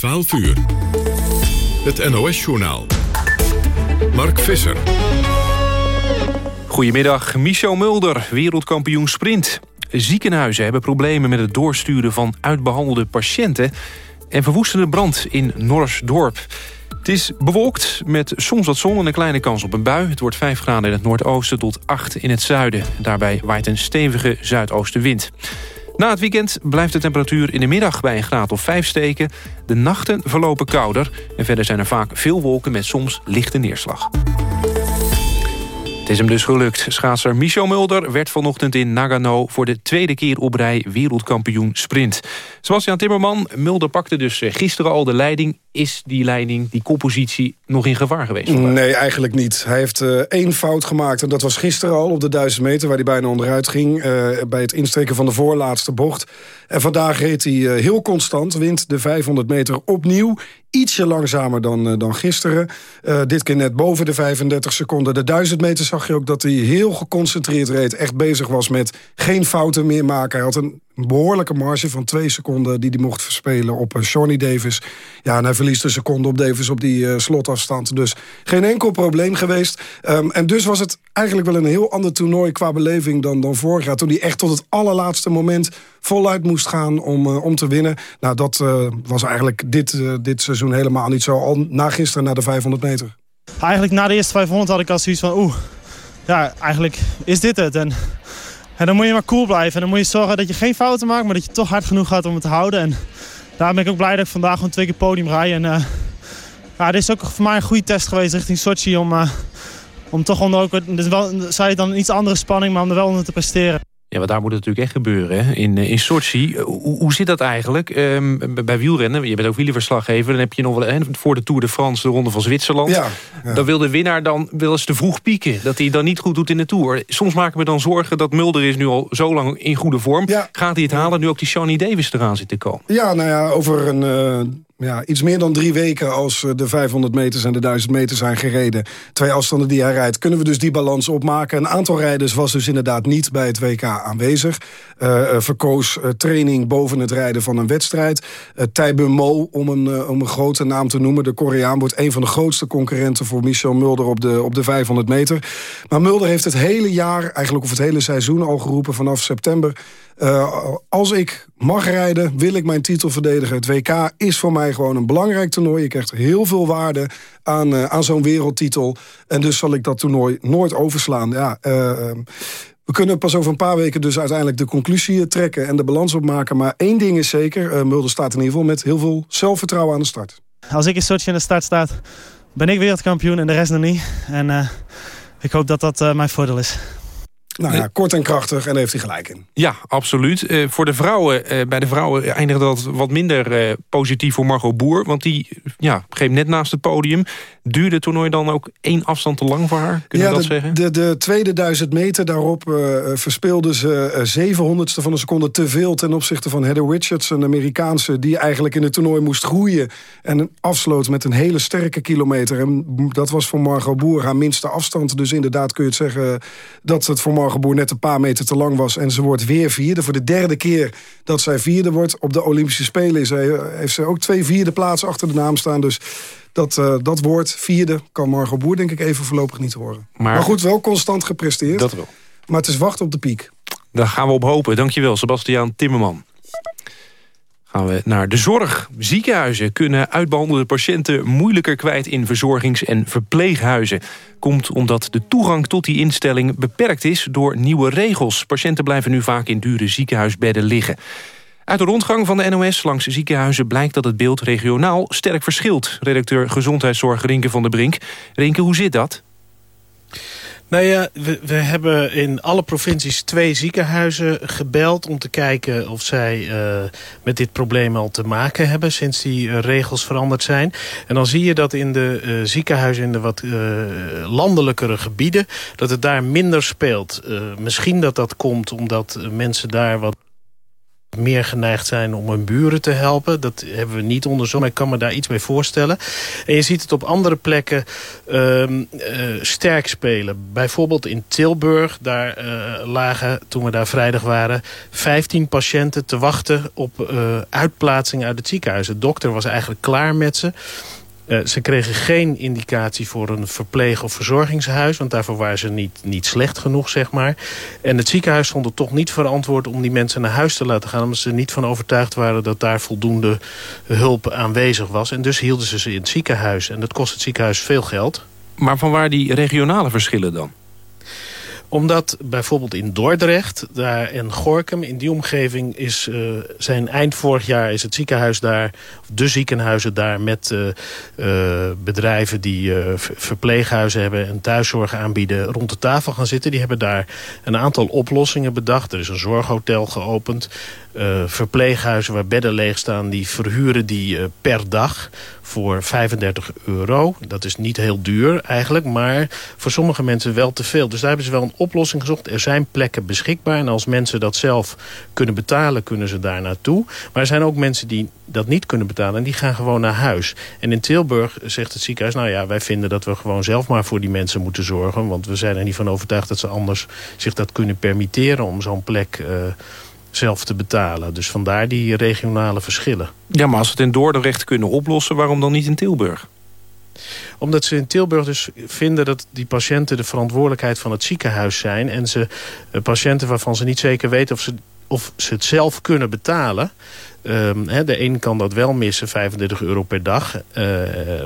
12 uur. Het NOS-journaal. Mark Visser. Goedemiddag, Michel Mulder, wereldkampioen sprint. Ziekenhuizen hebben problemen met het doorsturen van uitbehandelde patiënten... en verwoestende brand in Norsdorp. Het is bewolkt met soms wat zon en een kleine kans op een bui. Het wordt 5 graden in het noordoosten tot 8 in het zuiden. Daarbij waait een stevige zuidoostenwind. Na het weekend blijft de temperatuur in de middag bij een graad of 5 steken. De nachten verlopen kouder en verder zijn er vaak veel wolken met soms lichte neerslag. Is hem dus gelukt. Schaatser Michel Mulder werd vanochtend in Nagano... voor de tweede keer op rij wereldkampioen sprint. Sebastian Timmerman, Mulder pakte dus eh, gisteren al de leiding. Is die leiding, die koppositie, nog in gevaar geweest? Nee, eigenlijk niet. Hij heeft uh, één fout gemaakt. En dat was gisteren al op de 1000 meter... waar hij bijna onderuit ging. Uh, bij het insteken van de voorlaatste bocht. En vandaag reed hij heel constant. Wint de 500 meter opnieuw ietsje langzamer dan, uh, dan gisteren. Uh, dit keer net boven de 35 seconden. De 1000 meter zag je ook dat hij heel geconcentreerd reed. Echt bezig was met geen fouten meer maken. Hij had een behoorlijke marge van twee seconden die hij mocht verspelen op uh, Shawnee Davis. Ja, en hij verliest een seconde op Davis op die uh, slotafstand. Dus geen enkel probleem geweest. Um, en dus was het eigenlijk wel een heel ander toernooi qua beleving dan, dan vorig jaar. Toen hij echt tot het allerlaatste moment voluit moest gaan om, uh, om te winnen. Nou, dat was eigenlijk dit, dit seizoen helemaal niet zo. Al na gisteren naar de 500 meter. Eigenlijk na de eerste 500 had ik al zoiets van... oeh, ja, eigenlijk is dit het. En en dan moet je maar cool blijven. En dan moet je zorgen dat je geen fouten maakt, maar dat je toch hard genoeg gaat om het te houden. En daar ben ik ook blij dat ik vandaag gewoon twee keer podium rij. En uh, ja, dit is ook voor mij een goede test geweest richting Sochi om, uh, om toch onder ook, dus wel, zei dan iets andere spanning, maar om er wel onder te presteren. Ja, maar daar moet het natuurlijk echt gebeuren, hè? In, in Sochi. Hoe, hoe zit dat eigenlijk? Um, bij wielrennen, je bent ook wielerverslaggever... dan heb je nog wel voor de Tour de France de Ronde van Zwitserland. Ja, ja. Dan wil de winnaar dan wel eens te vroeg pieken. Dat hij dan niet goed doet in de Tour. Soms maken we dan zorgen dat Mulder is nu al zo lang in goede vorm. Ja. Gaat hij het halen nu ook die Shawnee Davis eraan zit te komen? Ja, nou ja, over een... Uh ja, iets meer dan drie weken als de 500 meters en de 1000 meter zijn gereden. Twee afstanden die hij rijdt, kunnen we dus die balans opmaken. Een aantal rijders was dus inderdaad niet bij het WK aanwezig. Uh, verkoos uh, training boven het rijden van een wedstrijd. Uh, Taibe Mo, om een, om een grote naam te noemen. De Koreaan wordt een van de grootste concurrenten voor Michel Mulder op de, op de 500 meter. Maar Mulder heeft het hele jaar, eigenlijk of het hele seizoen al geroepen vanaf september... Uh, als ik mag rijden, wil ik mijn titel verdedigen. Het WK is voor mij gewoon een belangrijk toernooi. Je krijgt heel veel waarde aan, uh, aan zo'n wereldtitel. En dus zal ik dat toernooi nooit overslaan. Ja, uh, we kunnen pas over een paar weken dus uiteindelijk de conclusie trekken... en de balans opmaken. Maar één ding is zeker, Mulder staat in ieder geval met heel veel zelfvertrouwen aan de start. Als ik in Sochi aan de start sta, ben ik wereldkampioen en de rest nog niet. En ik hoop dat dat mijn voordeel is. Nou ja, kort en krachtig en daar heeft hij gelijk in. Ja, absoluut. Uh, voor de vrouwen, uh, bij de vrouwen eindigde dat wat minder uh, positief voor Margot Boer. Want die ja, greep net naast het podium. Duurde het toernooi dan ook één afstand te lang voor haar? Kunnen ja, we dat de, zeggen? De, de tweede duizend meter daarop verspeelde ze zevenhonderdste van een seconde te veel... ten opzichte van Heather Richards, een Amerikaanse... die eigenlijk in het toernooi moest groeien. En afsloot met een hele sterke kilometer. En dat was voor Margot Boer haar minste afstand. Dus inderdaad kun je het zeggen dat het voor Margot Boer net een paar meter te lang was. En ze wordt weer vierde. Voor de derde keer dat zij vierde wordt. Op de Olympische Spelen is hij, heeft ze ook twee vierde plaatsen achter de naam staan. Dus dat, uh, dat woord vierde kan Margot Boer denk ik even voorlopig niet horen. Maar, maar goed, wel constant gepresteerd. Dat wel. Maar het is wachten op de piek. Daar gaan we op hopen. Dankjewel, Sebastiaan Timmerman. Gaan we naar de zorg. Ziekenhuizen kunnen uitbehandelde patiënten moeilijker kwijt in verzorgings- en verpleeghuizen. Komt omdat de toegang tot die instelling beperkt is door nieuwe regels. Patiënten blijven nu vaak in dure ziekenhuisbedden liggen. Uit de rondgang van de NOS langs ziekenhuizen blijkt dat het beeld regionaal sterk verschilt. Redacteur Gezondheidszorg Rinke van der Brink. Rinke, hoe zit dat? Nou ja, we, we, hebben in alle provincies twee ziekenhuizen gebeld... om te kijken of zij uh, met dit probleem al te maken hebben... sinds die uh, regels veranderd zijn. En dan zie je dat in de uh, ziekenhuizen in de wat landelijkere gebieden... dat het daar minder speelt. misschien dat dat komt omdat mensen daar wat meer geneigd zijn om hun buren te helpen. Dat hebben we niet onderzocht, maar ik kan me daar iets mee voorstellen. En je ziet het op andere plekken ehm, eh, sterk spelen. Bijvoorbeeld in Tilburg, daar uh, lagen, toen we daar vrijdag waren... 15 patiënten te wachten op uh, uitplaatsing uit het ziekenhuis. De dokter was eigenlijk klaar met ze... Uh, ze kregen geen indicatie voor een verpleeg- of verzorgingshuis... want daarvoor waren ze niet, niet slecht genoeg, zeg maar. En het ziekenhuis stond er toch niet verantwoord om die mensen naar huis te laten gaan... omdat ze er niet van overtuigd waren dat daar voldoende hulp aanwezig was. En dus hielden ze ze in het ziekenhuis. En dat kost het ziekenhuis veel geld. Maar van waar die regionale verschillen dan? Omdat bijvoorbeeld in Dordrecht daar en Gorkum, in die omgeving... Is, uh, zijn eind vorig jaar is het ziekenhuis daar, de ziekenhuizen daar... met uh, uh, bedrijven die verpleeghuizen hebben en thuiszorg aanbieden... rond de tafel gaan zitten. Die hebben daar een aantal oplossingen bedacht. Er is een zorghotel geopend. Uh, verpleeghuizen waar bedden leeg staan... die verhuren die uh, per dag voor 35 euro. Dat is niet heel duur eigenlijk, maar voor sommige mensen wel te veel. Dus daar hebben ze wel een oplossing gezocht. Er zijn plekken beschikbaar en als mensen dat zelf kunnen betalen... kunnen ze daar naartoe. Maar er zijn ook mensen die dat niet kunnen betalen en die gaan gewoon naar huis. En in Tilburg zegt het ziekenhuis... nou ja, wij vinden dat we gewoon zelf maar voor die mensen moeten zorgen... want we zijn er niet van overtuigd dat ze anders zich dat kunnen permitteren... om zo'n plek... Uh, zelf te betalen. Dus vandaar die regionale verschillen. Ja, maar als we het in Dordrecht kunnen oplossen... waarom dan niet in Tilburg? Omdat ze in Tilburg dus vinden dat die patiënten de verantwoordelijkheid van het ziekenhuis zijn. En ze uh, patiënten waarvan ze niet zeker weten of ze, of ze het zelf kunnen betalen. He, de een kan dat wel missen, 35 euro per dag. Uh,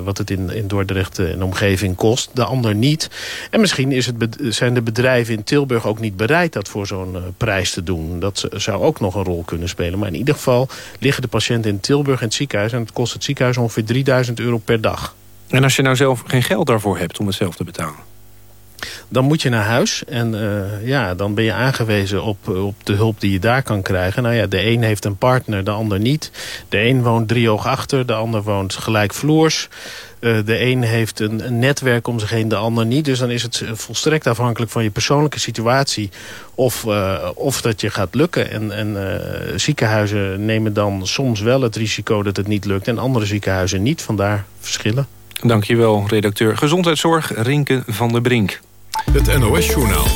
wat het in, in Dordrecht en omgeving kost. De ander niet. En misschien is het, zijn de bedrijven in Tilburg ook niet bereid dat voor zo'n uh, prijs te doen. Dat zou ook nog een rol kunnen spelen. Maar in ieder geval liggen de patiënten in Tilburg in het ziekenhuis. En het kost het ziekenhuis ongeveer 3000 euro per dag. En als je nou zelf geen geld daarvoor hebt om het zelf te betalen? Dan moet je naar huis. En uh, ja, dan ben je aangewezen op, op de hulp die je daar kan krijgen. Nou ja, de een heeft een partner, de ander niet. De een woont driehoog achter, de ander woont gelijkvloers. Uh, de een heeft een, netwerk om zich heen, de ander niet. Dus dan is het volstrekt afhankelijk van je persoonlijke situatie... of, uh, of dat je gaat lukken. En, en ziekenhuizen nemen dan soms wel het risico dat het niet lukt... en andere ziekenhuizen niet, vandaar verschillen. Dankjewel, redacteur Gezondheidszorg Rinke van der Brink. Het NOS-journaal.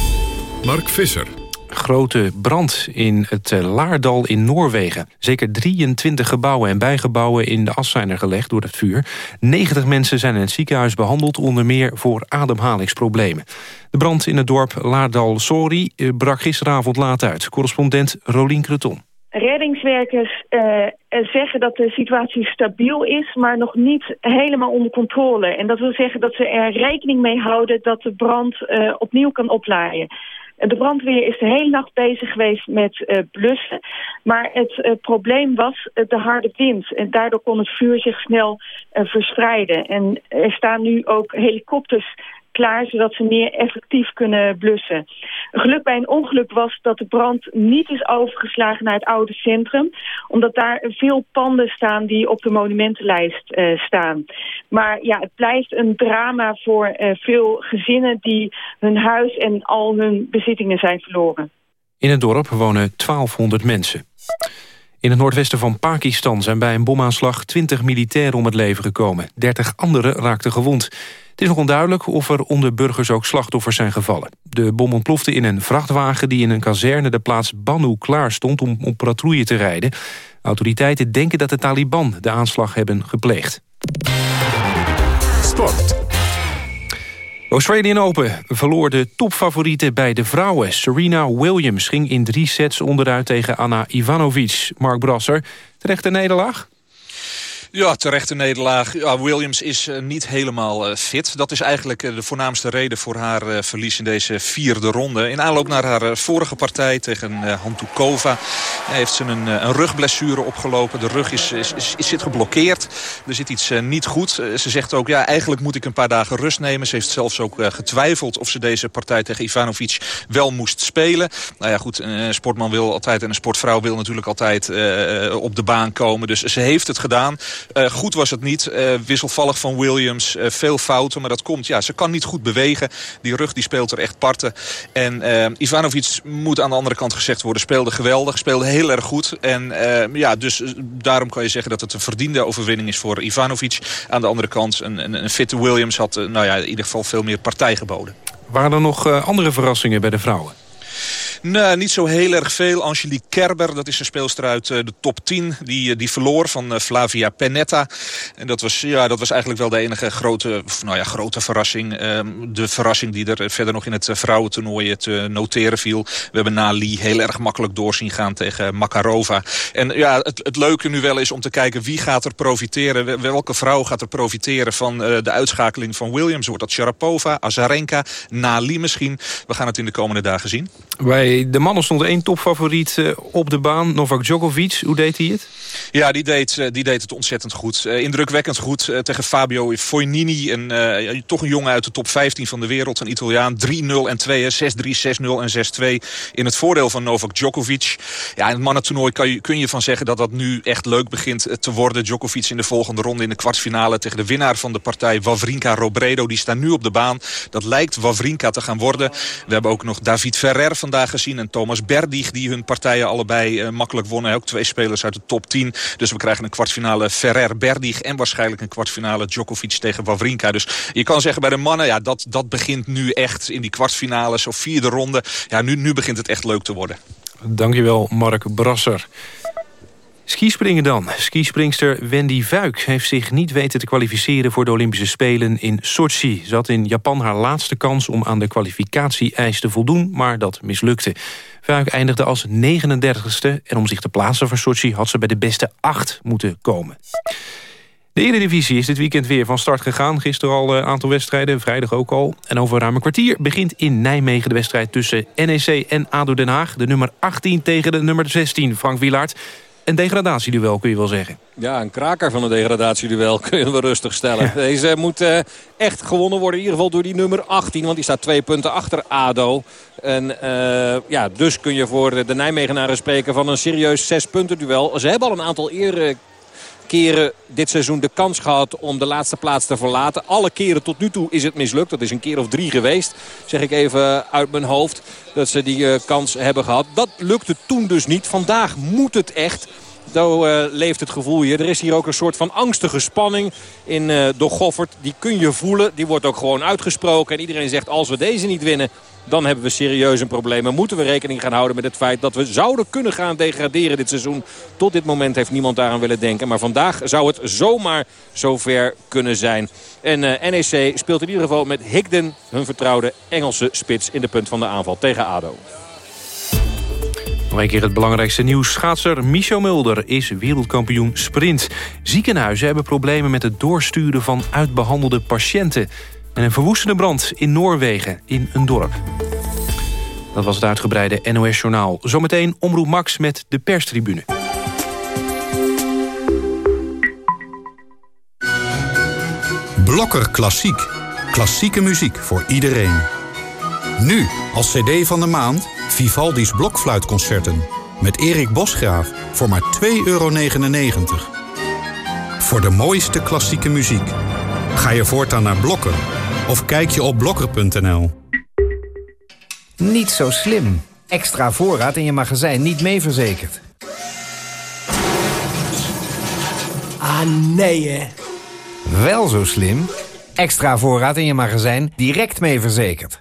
Mark Visser. Grote brand in het eh, Laardal in Noorwegen. Zeker 23 gebouwen en bijgebouwen in de as zijn er gelegd door het vuur. 90 mensen zijn in het ziekenhuis behandeld... onder meer voor ademhalingsproblemen. De brand in het dorp Laardal-Sori eh, brak gisteravond laat uit. Correspondent Rolien Creton. Reddingswerkers uh, zeggen dat de situatie stabiel is, maar nog niet helemaal onder controle. En dat wil zeggen dat ze er rekening mee houden dat de brand uh, opnieuw kan oplaaien. De brandweer is de hele nacht bezig geweest met blussen. Maar het probleem was de harde wind. En daardoor kon het vuur zich snel verspreiden. En er staan nu ook helikopters klaar, zodat ze meer effectief kunnen blussen. Een geluk bij een ongeluk was dat de brand niet is overgeslagen naar het oude centrum, omdat daar veel panden staan die op de monumentenlijst uh, staan. Maar ja, het blijft een drama voor uh, veel gezinnen die hun huis en al hun bezittingen zijn verloren. In het dorp wonen 1200 mensen. In het noordwesten van Pakistan zijn bij een bomaanslag 20 militairen om het leven gekomen. 30 anderen raakten gewond. Het is nog onduidelijk of er onder burgers ook slachtoffers zijn gevallen. De bom ontplofte in een vrachtwagen die in een kazerne de plaats Banu klaar stond om op patrouille te rijden. Autoriteiten denken dat de Taliban de aanslag hebben gepleegd. Sport. Australian Open verloor de topfavoriete bij de vrouwen. Serena Williams ging in drie sets onderuit tegen Anna Ivanovic. Mark Brasser, terechte nederlaag? Ja, terechte nederlaag. Ja, Williams is uh, niet helemaal uh, fit. Dat is eigenlijk uh, de voornaamste reden voor haar verlies in deze vierde ronde. In aanloop naar haar vorige partij tegen Hantukova heeft ze een, een, rugblessure opgelopen. De rug is, is, is, is zit geblokkeerd. Er zit iets niet goed. ze zegt ook, ja, eigenlijk moet ik een paar dagen rust nemen. Ze heeft zelfs ook getwijfeld of ze deze partij tegen Ivanovic wel moest spelen. Nou ja, goed, een sportman wil altijd en een sportvrouw wil natuurlijk altijd op de baan komen. Dus ze heeft het gedaan. Goed was het niet. wisselvallig van Williams. veel fouten, maar dat komt. Ja, ze kan niet goed bewegen. Die rug die speelt er echt parten. En Ivanovic moet aan de andere kant gezegd worden. Speelde geweldig. Speelde heel erg goed. En ja, dus daarom kan je zeggen dat het een verdiende overwinning is voor Ivanovic. Aan de andere kant, een, een, een fitte Williams had nou ja, in ieder geval veel meer partij geboden. Waren er nog andere verrassingen bij de vrouwen? Nee, niet zo heel erg veel. Angelique Kerber, dat is een speelster uit eh, de top 10. Die, eh, die verloor van eh, Flavia Pennetta. En dat was, ja, dat was eigenlijk wel de enige grote, nou ja, grote verrassing. Ehm, de verrassing die er verder nog in het vrouwentoernooi te noteren viel. We hebben na Lee heel erg makkelijk doorzien gaan tegen Makarova. En ja, het, het leuke nu wel is om te kijken wie gaat er profiteren. Welke vrouw gaat er profiteren van de uitschakeling van Williams. Wordt dat Sharapova, Azarenka, Nali misschien? We gaan het in de komende dagen zien. De mannen stond één topfavoriet eh, op de baan. Novak Djokovic, hoe deed hij het? Ja, die deed, eh, die deed het ontzettend goed. Uh, indrukwekkend goed tegen Fabio Fognini. Een, toch een jongen uit de top 15 van de wereld. Een Italiaan. 3-0 en 2, 6-3, 6-0 en 6-2. In het voordeel van Novak Djokovic. Ja, in het mannentoernooi kan je, kun je van zeggen dat dat nu echt leuk begint te worden. Djokovic in de volgende ronde in de kwartfinale tegen de winnaar van de partij Wawrinka Robredo. Die staan nu op de baan. Dat lijkt Wawrinka te gaan worden. We hebben ook nog David Ferrer vandaag gezien en Thomas Berdig... die hun partijen allebei uh, makkelijk wonnen. Ook twee spelers uit de top 10. Dus we krijgen een kwartfinale Ferrer-Berdig... en waarschijnlijk een kwartfinale Djokovic tegen Wawrinka. Dus je kan zeggen bij de mannen, ja, dat, dat begint nu echt in die kwartfinales of vierde ronde. Ja, nu, nu begint het echt leuk te worden. Dankjewel, Mark Brasser. Skispringen dan. Skispringster Wendy Vuik heeft zich niet weten te kwalificeren... voor de Olympische Spelen in Sochi. Ze had in Japan haar laatste kans om aan de kwalificatie-eis te voldoen... maar dat mislukte. Vuik eindigde als 39ste en om zich te plaatsen voor Sochi... had ze bij de beste acht moeten komen. De Eredivisie is dit weekend weer van start gegaan. Gisteren al een aantal wedstrijden, vrijdag ook al. En over ruim een kwartier begint in Nijmegen de wedstrijd tussen NEC en ADO Den Haag. De nummer 18 tegen de nummer 16, Frank Wielaert een degradatieduel, kun je wel zeggen. Ja, een kraker van een degradatieduel kun je rustig stellen. Deze moet uh, echt gewonnen worden. In ieder geval door die nummer 18. Want die staat twee punten achter ADO. En uh, ja, dus kun je voor de Nijmegenaren spreken van een serieus zes punten duel. Ze hebben al een aantal eerdere keren dit seizoen de kans gehad om de laatste plaats te verlaten. Alle keren tot nu toe is het mislukt. Dat is een keer of drie geweest, zeg ik even uit mijn hoofd. Dat ze die uh, kans hebben gehad. Dat lukte toen dus niet. Vandaag moet het echt. Zo uh, leeft het gevoel hier. Er is hier ook een soort van angstige spanning in uh, Goffert. Die kun je voelen. Die wordt ook gewoon uitgesproken. En iedereen zegt als we deze niet winnen dan hebben we serieus een probleem. En moeten we rekening gaan houden met het feit dat we zouden kunnen gaan degraderen dit seizoen. Tot dit moment heeft niemand daaraan willen denken. Maar vandaag zou het zomaar zover kunnen zijn. En eh, NEC speelt in ieder geval met Higden, hun vertrouwde Engelse spits, in de punt van de aanval tegen ADO. Nog een keer het belangrijkste nieuws. Schaatser Michel Mulder is wereldkampioen sprint. Ziekenhuizen hebben problemen met het doorsturen van uitbehandelde patiënten. En een verwoestende brand in Noorwegen in een dorp. Dat was het uitgebreide NOS-journaal. Zometeen Omroep Max met de perstribune. Blokker Klassiek. Klassieke muziek voor iedereen. Nu, als cd van de maand, Vivaldi's Blokfluitconcerten. Met Erik Bosgraaf voor maar 2,99 euro. Voor de mooiste klassieke muziek. Ga je voortaan naar Blokker of kijk je op blokker.nl. Niet zo slim. Extra voorraad in je magazijn niet mee verzekerd. Ah, nee hè. Wel zo slim. Extra voorraad in je magazijn direct mee verzekerd.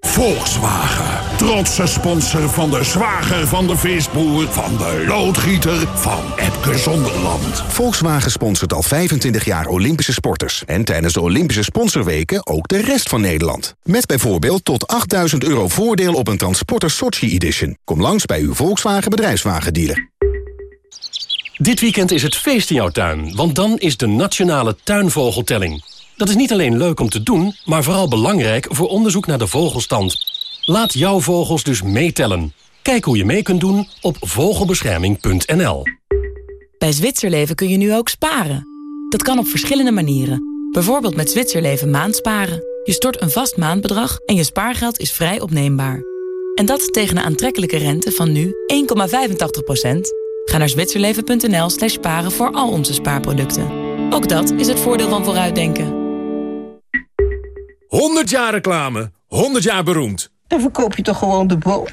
Volkswagen. Trotse sponsor van de zwager van de visboer... van de loodgieter van Epke Zonderland. Volkswagen sponsort al 25 jaar Olympische sporters. En tijdens de Olympische sponsorweken ook de rest van Nederland. Met bijvoorbeeld tot 8000 euro voordeel op een Transporter Sochi Edition. Kom langs bij uw Volkswagen bedrijfswagendealer. Dit weekend is het feest in jouw tuin, want dan is de Nationale Tuinvogeltelling... Dat is niet alleen leuk om te doen, maar vooral belangrijk voor onderzoek naar de vogelstand. Laat jouw vogels dus meetellen. Kijk hoe je mee kunt doen op vogelbescherming.nl. Bij Zwitserleven kun je nu ook sparen. Dat kan op verschillende manieren. Bijvoorbeeld met Zwitserleven maandsparen. Je stort een vast maandbedrag en je spaargeld is vrij opneembaar. En dat tegen een aantrekkelijke rente van nu 1,85%. Ga naar zwitserleven.nl slash sparen voor al onze spaarproducten. Ook dat is het voordeel van vooruitdenken. 100 jaar reclame, 100 jaar beroemd. Dan verkoop je toch gewoon de boot?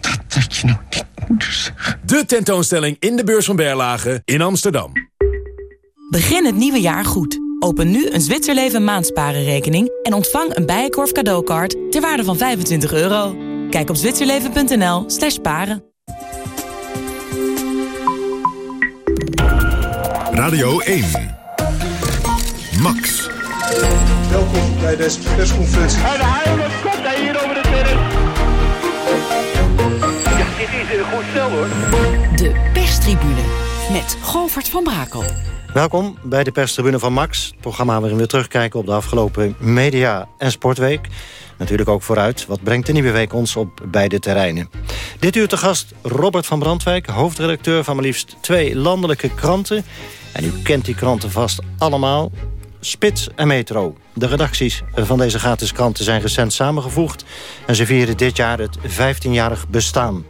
Dat dat je nou niet moet zeggen. De tentoonstelling in de beurs van Berlage in Amsterdam. Begin het nieuwe jaar goed. Open nu een Zwitserleven maandsparenrekening en ontvang een Bijenkorf cadeaukaart ter waarde van 25 euro. Kijk op zwitserleven.nl slash paren. Radio 1. Max. Welkom bij deze persconferentie. En Heiland komt hij hier over de terrein. Ja, dit is een goed stel hoor. De perstribune met Govert van Brakel. Welkom bij de perstribune van Max. Het programma waarin we terugkijken op de afgelopen media- en sportweek. Natuurlijk ook vooruit. Wat brengt de nieuwe week ons op beide terreinen? Dit uur te gast Robert van Brandwijk, hoofdredacteur van maar liefst twee landelijke kranten. En u kent die kranten vast allemaal. Spits en Metro. De redacties van deze gratis kranten zijn recent samengevoegd... en ze vieren dit jaar het 15-jarig bestaan.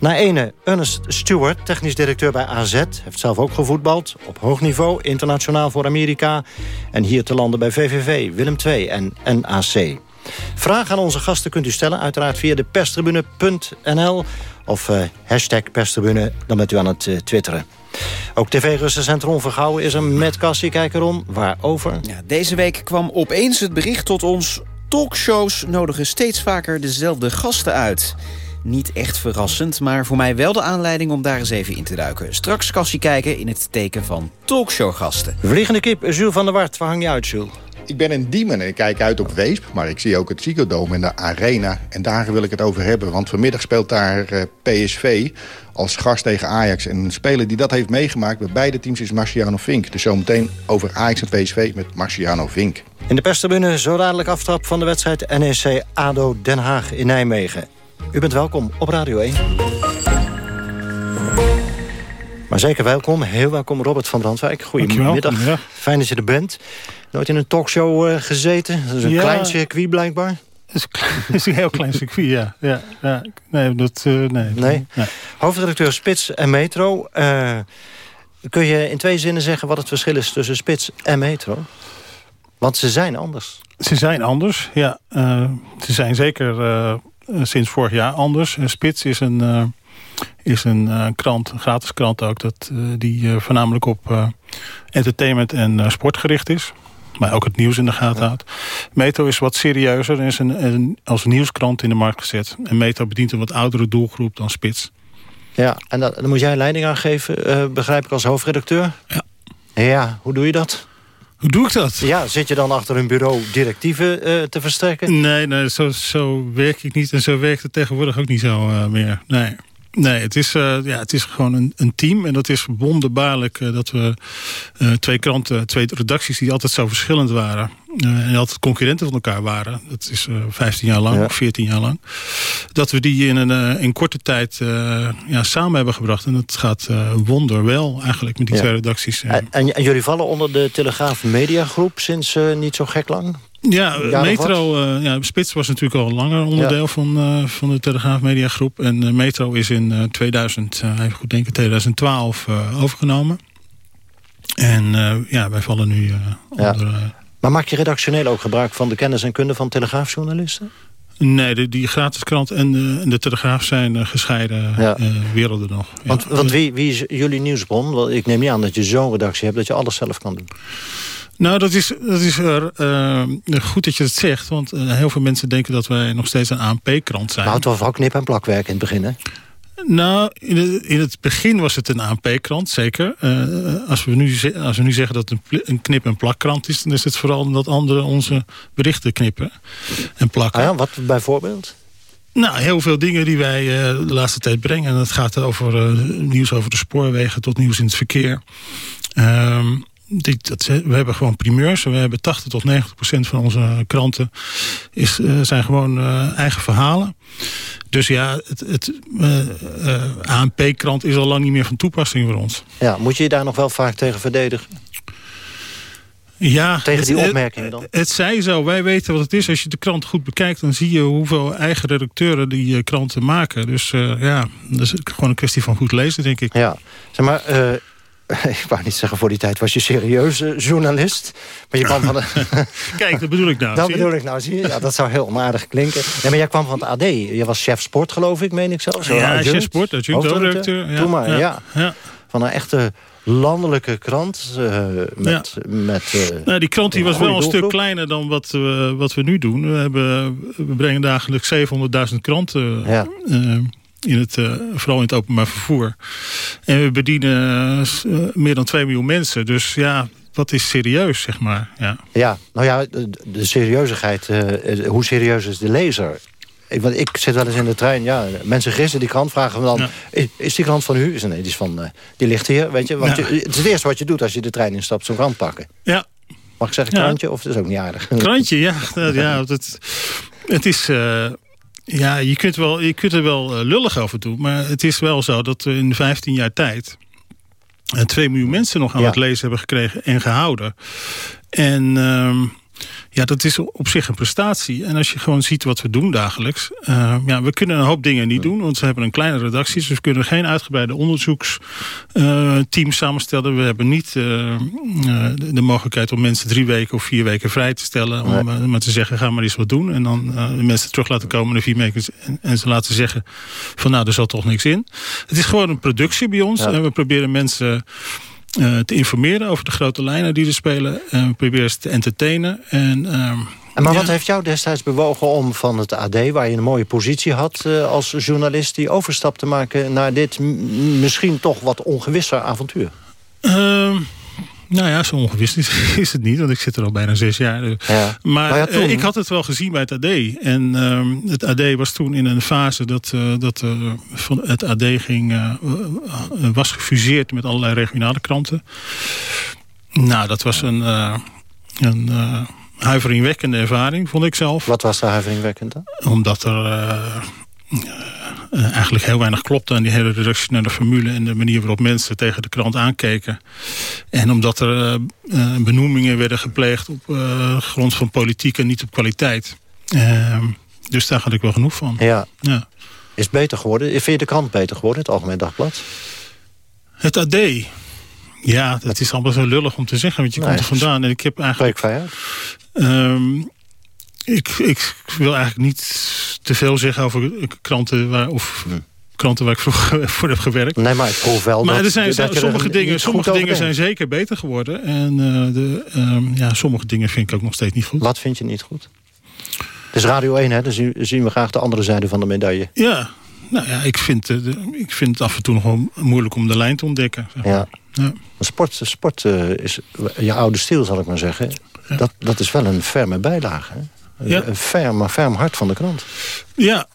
Na ene Ernest Stewart, technisch directeur bij AZ... heeft zelf ook gevoetbald, op hoog niveau, internationaal voor Amerika... en hier te landen bij VVV, Willem II en NAC. Vragen aan onze gasten kunt u stellen, uiteraard via de perstribune.nl... of uh, hashtag perstribune, dan bent u aan het uh, twitteren. Ook tv-recensent Ron Vergouwen is er met Cassie Kijker om. Waarover? Ja, deze week kwam opeens het bericht tot ons... talkshows nodigen steeds vaker dezelfde gasten uit. Niet echt verrassend, maar voor mij wel de aanleiding om daar eens even in te duiken. Straks Cassie kijken in het teken van talkshowgasten. Vliegende kip, Jules van der Wart. Waar hang je uit, Jules? Ik ben in Diemen en ik kijk uit op Weesp, maar ik zie ook het Ziggo en de Arena. En daar wil ik het over hebben, want vanmiddag speelt daar uh, PSV als gast tegen Ajax. En een speler die dat heeft meegemaakt bij beide teams is Marciano Vink. Dus zometeen over Ajax en PSV met Marciano Vink. In de perstribune zo dadelijk aftrap van de wedstrijd NEC ADO Den Haag in Nijmegen. U bent welkom op Radio 1. Maar zeker welkom, heel welkom Robert van Brandwijk. Goedemiddag. Fijn dat je er bent. Nooit in een talkshow uh, gezeten? Dat is een ja. klein circuit blijkbaar. Het is, een heel klein circuit, ja. ja, ja. Nee, dat, uh, nee. nee. Hoofdredacteur Spits en Metro. Uh, kun je in twee zinnen zeggen wat het verschil is tussen Spits en Metro? Want ze zijn anders. Ze zijn anders, ja. ze zijn zeker sinds vorig jaar anders. Spits is een is een uh, krant, een gratis krant ook... Dat, uh, die uh, voornamelijk op entertainment en sport gericht is. Maar ook het nieuws in de gaten houdt. Metro is wat serieuzer en is een, een, als nieuwskrant in de markt gezet. En Metro bedient een wat oudere doelgroep dan Spits. Ja, en dat, dan moet jij leiding aan geven, begrijp ik, als hoofdredacteur? Ja. Ja, hoe doe je dat? Hoe doe ik dat? Ja, zit je dan achter een bureau directieven uh, te verstrekken? Nee, nee zo, zo werk ik niet. En zo werkt het tegenwoordig ook niet zo uh, meer. Nee. Nee, het is, uh, ja, het is gewoon een, een, team. En dat is wonderbaarlijk uh, dat we uh, twee kranten, twee redacties die altijd zo verschillend waren. en altijd concurrenten van elkaar waren. Dat is 15 jaar lang, ja. of 14 jaar lang. Dat we die in een in korte tijd ja, samen hebben gebracht. En het gaat wonderwel eigenlijk met die ja. twee redacties. En, en, en, jullie vallen onder de Telegraaf Mediagroep sinds niet zo gek lang? Ja, Metro, uh, ja, Spits was natuurlijk al langer onderdeel ja. van, uh, van de Telegraaf Mediagroep. En uh, Metro is in 2000, even goed denken, 2012 overgenomen. En ja, wij vallen nu onder... Ja. Maar maak je redactioneel ook gebruik van de kennis en kunde van telegraafjournalisten? Nee, de, die gratis krant en de, de Telegraaf zijn gescheiden ja. werelden nog. Want, want wie, wie is jullie nieuwsbron? Ik neem niet aan dat je zo'n redactie hebt dat je alles zelf kan doen. Nou, dat is, dat is uh, goed dat je het zegt. Want uh, heel veel mensen denken dat wij nog steeds een ANP-krant zijn. Maar het was knip- en plakwerk in het begin, hè? Nou, in het, in het begin was het een ANP-krant, zeker. Uh, als, we nu, als we nu zeggen dat het een, een knip- en plakkrant is... dan is het vooral omdat anderen onze berichten knippen en plakken. Ah ja, wat bijvoorbeeld? Nou, heel veel dingen die wij uh, de laatste tijd brengen. En dat gaat over uh, nieuws over de spoorwegen tot nieuws in het verkeer. Um, dat, we hebben gewoon primeurs. We hebben 80 tot 90 procent van onze kranten is, uh, zijn gewoon uh, eigen verhalen. Dus ja, het, het uh, ANP-krant is al lang niet meer van toepassing voor ons. Ja, moet je je daar nog wel vaak tegen verdedigen? Ja, tegen die opmerkingen dan? Het, het zij zo. Wij weten wat het is. Als je de krant goed bekijkt, dan zie je hoeveel eigen redacteuren die kranten maken. Dus ja, dat is gewoon een kwestie van goed lezen, denk ik. Ja, zeg maar... ik wou niet zeggen, voor die tijd was je serieuze journalist. Maar je kwam van... De... Kijk, dat bedoel ik nou. Dat bedoel ik nou, zie je? Ja, dat zou heel onaardig klinken. Nee, maar jij kwam van het AD. Je was chef sport, geloof ik, meen ik zelfs. Ja, chef sport, adjunct-redacteur. Ja, Doe maar, ja. ja. Van een echte landelijke krant. Uh, met, ja. met, uh, nou, die krant die was wel een stuk kleiner dan wat, uh, wat we nu doen. We, hebben, we brengen dagelijks 700.000 kranten ja in het, uh, vooral in het openbaar vervoer. En we bedienen uh, meer dan 2 miljoen mensen. Dus ja, wat is serieus, zeg maar. Ja, ja nou ja, de, de serieuzigheid. Uh, hoe serieus is de lezer? Ik, want ik zit wel eens in de trein. Ja, mensen gissen die krant, vragen me dan... Ja. Is, is, die krant van u? Is, nee, die, is van, die ligt hier. Weet je, want ja. je, het is het eerste wat je doet als je de trein instapt. Zo'n krant pakken. Ja. Mag ik zeggen krantje? Of dat is ook niet aardig? Krantje, ja. ja het, het is... Ja, je kunt, wel, je kunt er wel lullig over doen. Maar het is wel zo dat we in 15 jaar tijd... 2 miljoen mensen nog aan ja. het lezen hebben gekregen en gehouden. En... Uh, ja, dat is op zich een prestatie. En als je gewoon ziet wat we doen dagelijks... Uh, ja, we kunnen een hoop dingen niet doen, want we hebben een kleine redactie. Dus we kunnen geen uitgebreide onderzoeksteam uh, samenstellen. We hebben niet uh, de, de, mogelijkheid om mensen drie weken of vier weken vrij te stellen. Om maar te zeggen, ga maar eens wat doen. En dan de mensen terug laten komen na vier weken. En, en, ze laten zeggen van nou, er zat toch niks in. Het is gewoon een productie bij ons. Ja. En we proberen mensen... Uh, te informeren over de grote lijnen die er spelen. En we proberen ze te entertainen. En, uh, en maar ja. wat heeft jou destijds bewogen om van het AD... waar je een mooie positie had uh, als journalist... die overstap te maken naar dit misschien toch wat ongewisser avontuur? Nou ja, zo ongewist is, is, het niet, want ik zit er al bijna zes jaar. Ja. Maar nou ja, toen... uh, ik had het wel gezien bij het AD. En uh, het AD was toen in een fase dat, uh, dat van het AD ging, was gefuseerd met allerlei regionale kranten. Nou, dat was een, een huiveringwekkende ervaring, vond ik zelf. Wat was de huiveringwekkend dan? Omdat er uh, eigenlijk heel weinig klopte aan die hele redactionele formule... en de manier waarop mensen tegen de krant aankeken. En omdat er uh, benoemingen werden gepleegd op grond van politiek en niet op kwaliteit. Ehm, dus daar had ik wel genoeg van. Ja. ja. Is het beter geworden? Vind je de krant beter geworden, het Algemeen Dagblad? Het AD... Ja, dat is allemaal zo lullig om te zeggen, want je nee, komt er vandaan. En ik heb eigenlijk... Um, ik, ik wil eigenlijk niet te veel zeggen over kranten waar, of hm. kranten waar ik vroeger voor heb gewerkt. Nee, maar ik proef wel maar dat, er zijn, dat sommige dingen, sommige dingen zijn zeker beter geworden. En uh, de, um, ja, sommige dingen vind ik ook nog steeds niet goed. Wat vind je niet goed? Het is Radio 1, hè? Dus zien we graag de andere zijde van de medaille. Ja, nou ja, ik vind, uh, ik vind het af en toe nog wel moeilijk om de lijn te ontdekken. Zeg maar. ja. ja. Sport, sport uh, is je oude stil, zal ik maar zeggen. Ja. Dat, dat is wel een ferme bijlage, hè? Ja. Een ferm, ferm hart van de krant. Ja.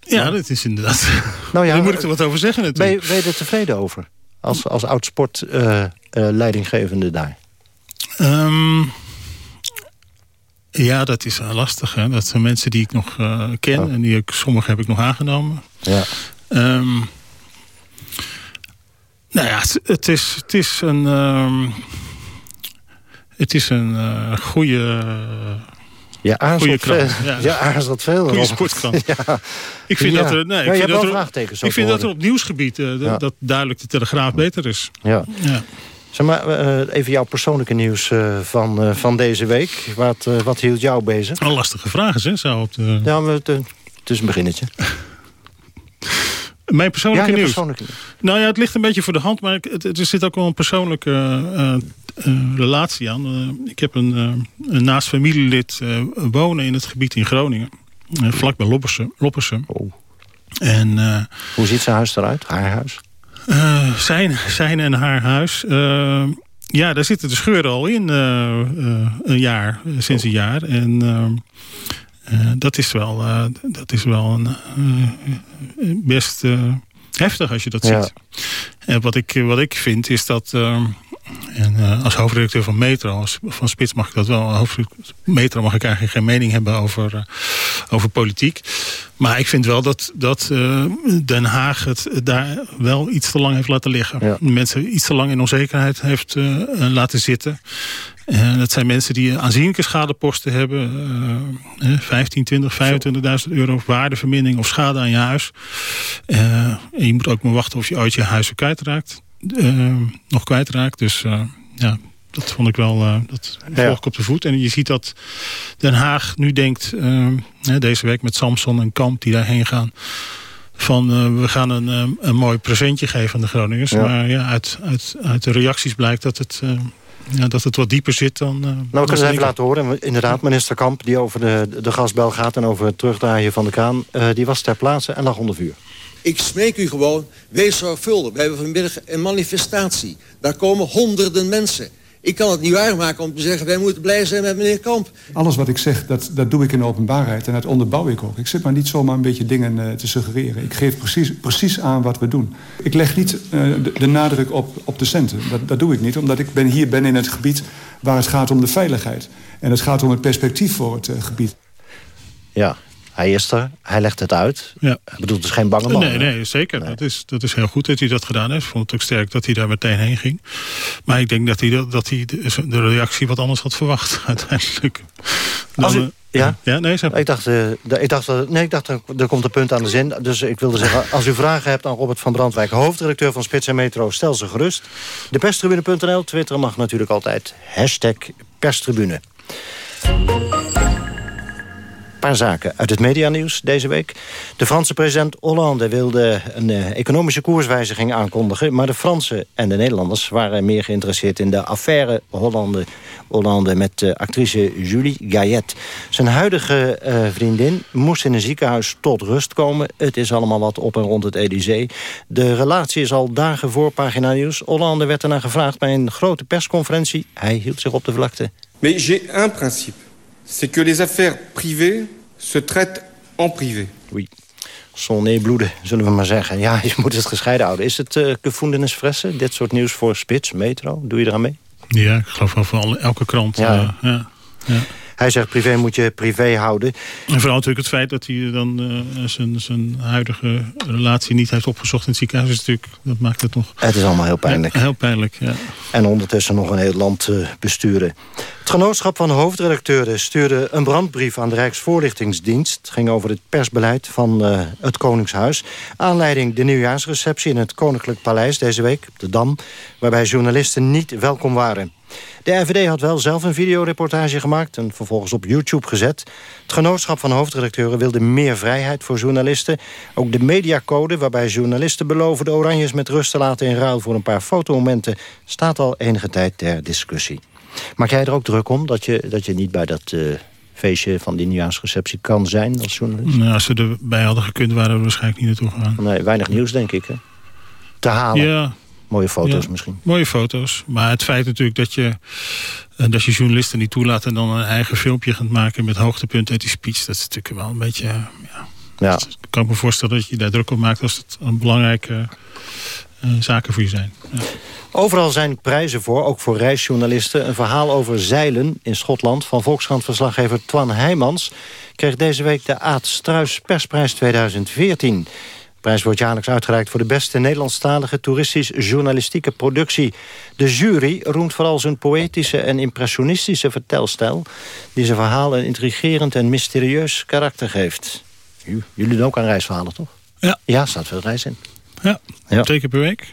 Ja, dat is inderdaad... Nou ja, Daar moet ik er wat over zeggen natuurlijk. Ben je, ben je er tevreden over? Als, als oud-sport uh, uh, leidinggevende daar? Um, ja, dat is lastig. Hè? Dat zijn mensen die ik nog uh, ken. Oh. En die ik, sommige heb ik nog aangenomen. Ja. Um, nou ja, het, het, is, het is een... Um, het is een goede je aarzelt veel. Ja. Aarzelt veel. Goede sportkrant. ja. Ik vind ja. dat er, nee, ja, ik vind dat er, ik vind dat er op nieuwsgebied uh, ja. dat duidelijk de Telegraaf beter is. Ja. ja. Zeg maar, uh, even jouw persoonlijke nieuws uh, van, van deze week. Wat, wat hield jou bezig? Een lastige vraag, hè? Zo op de... Ja, maar het, het is een beginnetje. Mijn persoonlijke ja, nieuws? Persoonlijke? Nou ja, het ligt een beetje voor de hand, maar het, er zit ook wel een persoonlijke uh, uh, relatie aan. Uh, ik heb een, een naast familielid wonen in het gebied in Groningen. vlakbij Loppersum. Loppersum. Oh. En, Hoe ziet zijn huis eruit? Haar huis? zijn, zijn en haar huis. ja, daar zitten de scheuren al in een jaar, sinds een jaar. En uh, dat, is wel, uh, dat is wel een, uh, best heftig als je dat ja. ziet. En wat ik, wat ik vind is dat En uh, als hoofdredacteur van Metro, als, van Spits mag ik dat wel. Hoofd, Metro mag ik eigenlijk geen mening hebben over, uh, over politiek. Maar ik vind wel dat, dat uh, Den Haag het daar wel iets te lang heeft laten liggen. Ja. Mensen iets te lang in onzekerheid heeft laten zitten. dat zijn mensen die aanzienlijke schadeposten hebben. 15, 20, 25.000 euro waardevermindering of schade aan je huis. en je moet ook maar wachten of je ooit je huis kwijtraakt uh, nog kwijtraakt. Dus uh, ja, dat vond ik wel, uh, dat volg ik op de voet. En je ziet dat Den Haag nu denkt, deze week met Samson en Kamp die daarheen gaan... van we gaan een, een mooi presentje geven aan de Groningers. Ja. Maar ja, uit, uit, uit de reacties blijkt dat het... ja, dat het wat dieper zit dan... nou, we kunnen het even laten horen. Inderdaad, minister Kamp, die over de, de gasbel gaat... en over het terugdraaien van de kraan... die was ter plaatse en lag onder vuur. Ik smeek u gewoon, wees zorgvuldig. We hebben vanmiddag een manifestatie. Daar komen honderden mensen. Ik kan het niet waarmaken om te zeggen... wij moeten blij zijn met meneer Kamp. Alles wat ik zeg, dat, dat doe ik in openbaarheid. En dat onderbouw ik ook. Ik zit maar niet zomaar een beetje dingen uh, te suggereren. Ik geef precies, precies aan wat we doen. Ik leg niet uh, de, de, nadruk op, op de centen. Dat, dat doe ik niet, omdat ik ben, hier ben in het gebied... waar het gaat om de veiligheid. En het gaat om het perspectief voor het uh, gebied. Ja, hij is er, hij legt het uit. Ja. Ik bedoel, het is geen bange man. Nee, nee zeker. Nee. Dat, is, dat is heel goed dat hij dat gedaan heeft. Ik vond het ook sterk dat hij daar meteen heen ging. Maar ik denk dat hij, dat hij de, reactie wat anders had verwacht uiteindelijk. Dan, Als u, ja? ja, nee. Ik dacht, uh, ik dacht, uh, nee, ik dacht er komt een punt aan de zin. Dus ik wilde zeggen, als u vragen hebt aan Robert van Brandwijk... hoofdredacteur van Spits en Metro, stel ze gerust. De perstribune.nl, Twitter mag natuurlijk altijd. Hashtag perstribune paar zaken uit het medianieuws deze week. De Franse president Hollande wilde een uh, economische koerswijziging aankondigen... maar de Fransen en de Nederlanders waren meer geïnteresseerd... in de affaire Hollande, Hollande met uh, actrice Julie Gayet. Zijn huidige uh, vriendin moest in een ziekenhuis tot rust komen. Het is allemaal wat op en rond het Elysée. De relatie is al dagen voor pagina nieuws. Hollande werd ernaar gevraagd bij een grote persconferentie. Hij hield zich op de vlakte. Mais j'ai un principe c'est que les affaires privées se traitent en privé. Oui. Zonne bloeden, zullen we maar zeggen. Ja, je moet het gescheiden houden. Is het uh, fressen, dit soort nieuws voor Spits, Metro? Doe je eraan mee? Ja, ik geloof wel voor elke krant. Ja. Uh, ja. ja. Hij zegt privé moet je privé houden. En vooral natuurlijk het feit dat hij dan uh, zijn, zijn huidige relatie niet heeft opgezocht in het ziekenhuis. Is natuurlijk, dat maakt het nog... Het is allemaal heel pijnlijk. Ja, heel pijnlijk, ja. En ondertussen nog een heel land uh, besturen. Het genootschap van hoofdredacteuren stuurde een brandbrief aan de Rijksvoorlichtingsdienst. Het ging over het persbeleid van uh, het Koningshuis. Aanleiding de nieuwjaarsreceptie in het Koninklijk Paleis deze week, op de Dam. Waarbij journalisten niet welkom waren. De RVD had wel zelf een videoreportage gemaakt en vervolgens op YouTube gezet. Het genootschap van hoofdredacteuren wilde meer vrijheid voor journalisten. Ook de mediacode, waarbij journalisten beloven de oranjes met rust te laten in ruil voor een paar fotomomenten, staat al enige tijd ter discussie. Maak jij er ook druk om dat je, dat je niet bij dat uh, feestje van die nieuwjaarsreceptie kan zijn als journalist? Nou, als ze erbij hadden gekund, waren we waarschijnlijk niet naartoe gegaan. Nee, weinig nieuws denk ik, hè? Te halen. Ja, Mooie foto's ja, misschien. Mooie foto's. Maar het feit natuurlijk dat je, dat je journalisten niet toelaat... en dan een eigen filmpje gaat maken met hoogtepunten uit die speech... dat is natuurlijk wel een beetje... Ja, ja. Dat kan ik me voorstellen dat je daar druk op maakt... als het een belangrijke uh, zaken voor je zijn. Ja. Overal zijn prijzen voor, ook voor reisjournalisten. Een verhaal over zeilen in Schotland van Volkskrant-verslaggever Twan Heijmans... kreeg deze week de Aad Struis Persprijs 2014... De prijs wordt jaarlijks uitgereikt voor de beste Nederlandstalige toeristisch-journalistieke productie. De jury roemt vooral zijn poëtische en impressionistische vertelstijl... die zijn verhaal een intrigerend en mysterieus karakter geeft. Jullie doen ook aan reisverhalen, toch? Ja. Ja, staat veel reis in. Ja, ja. twee keer per week.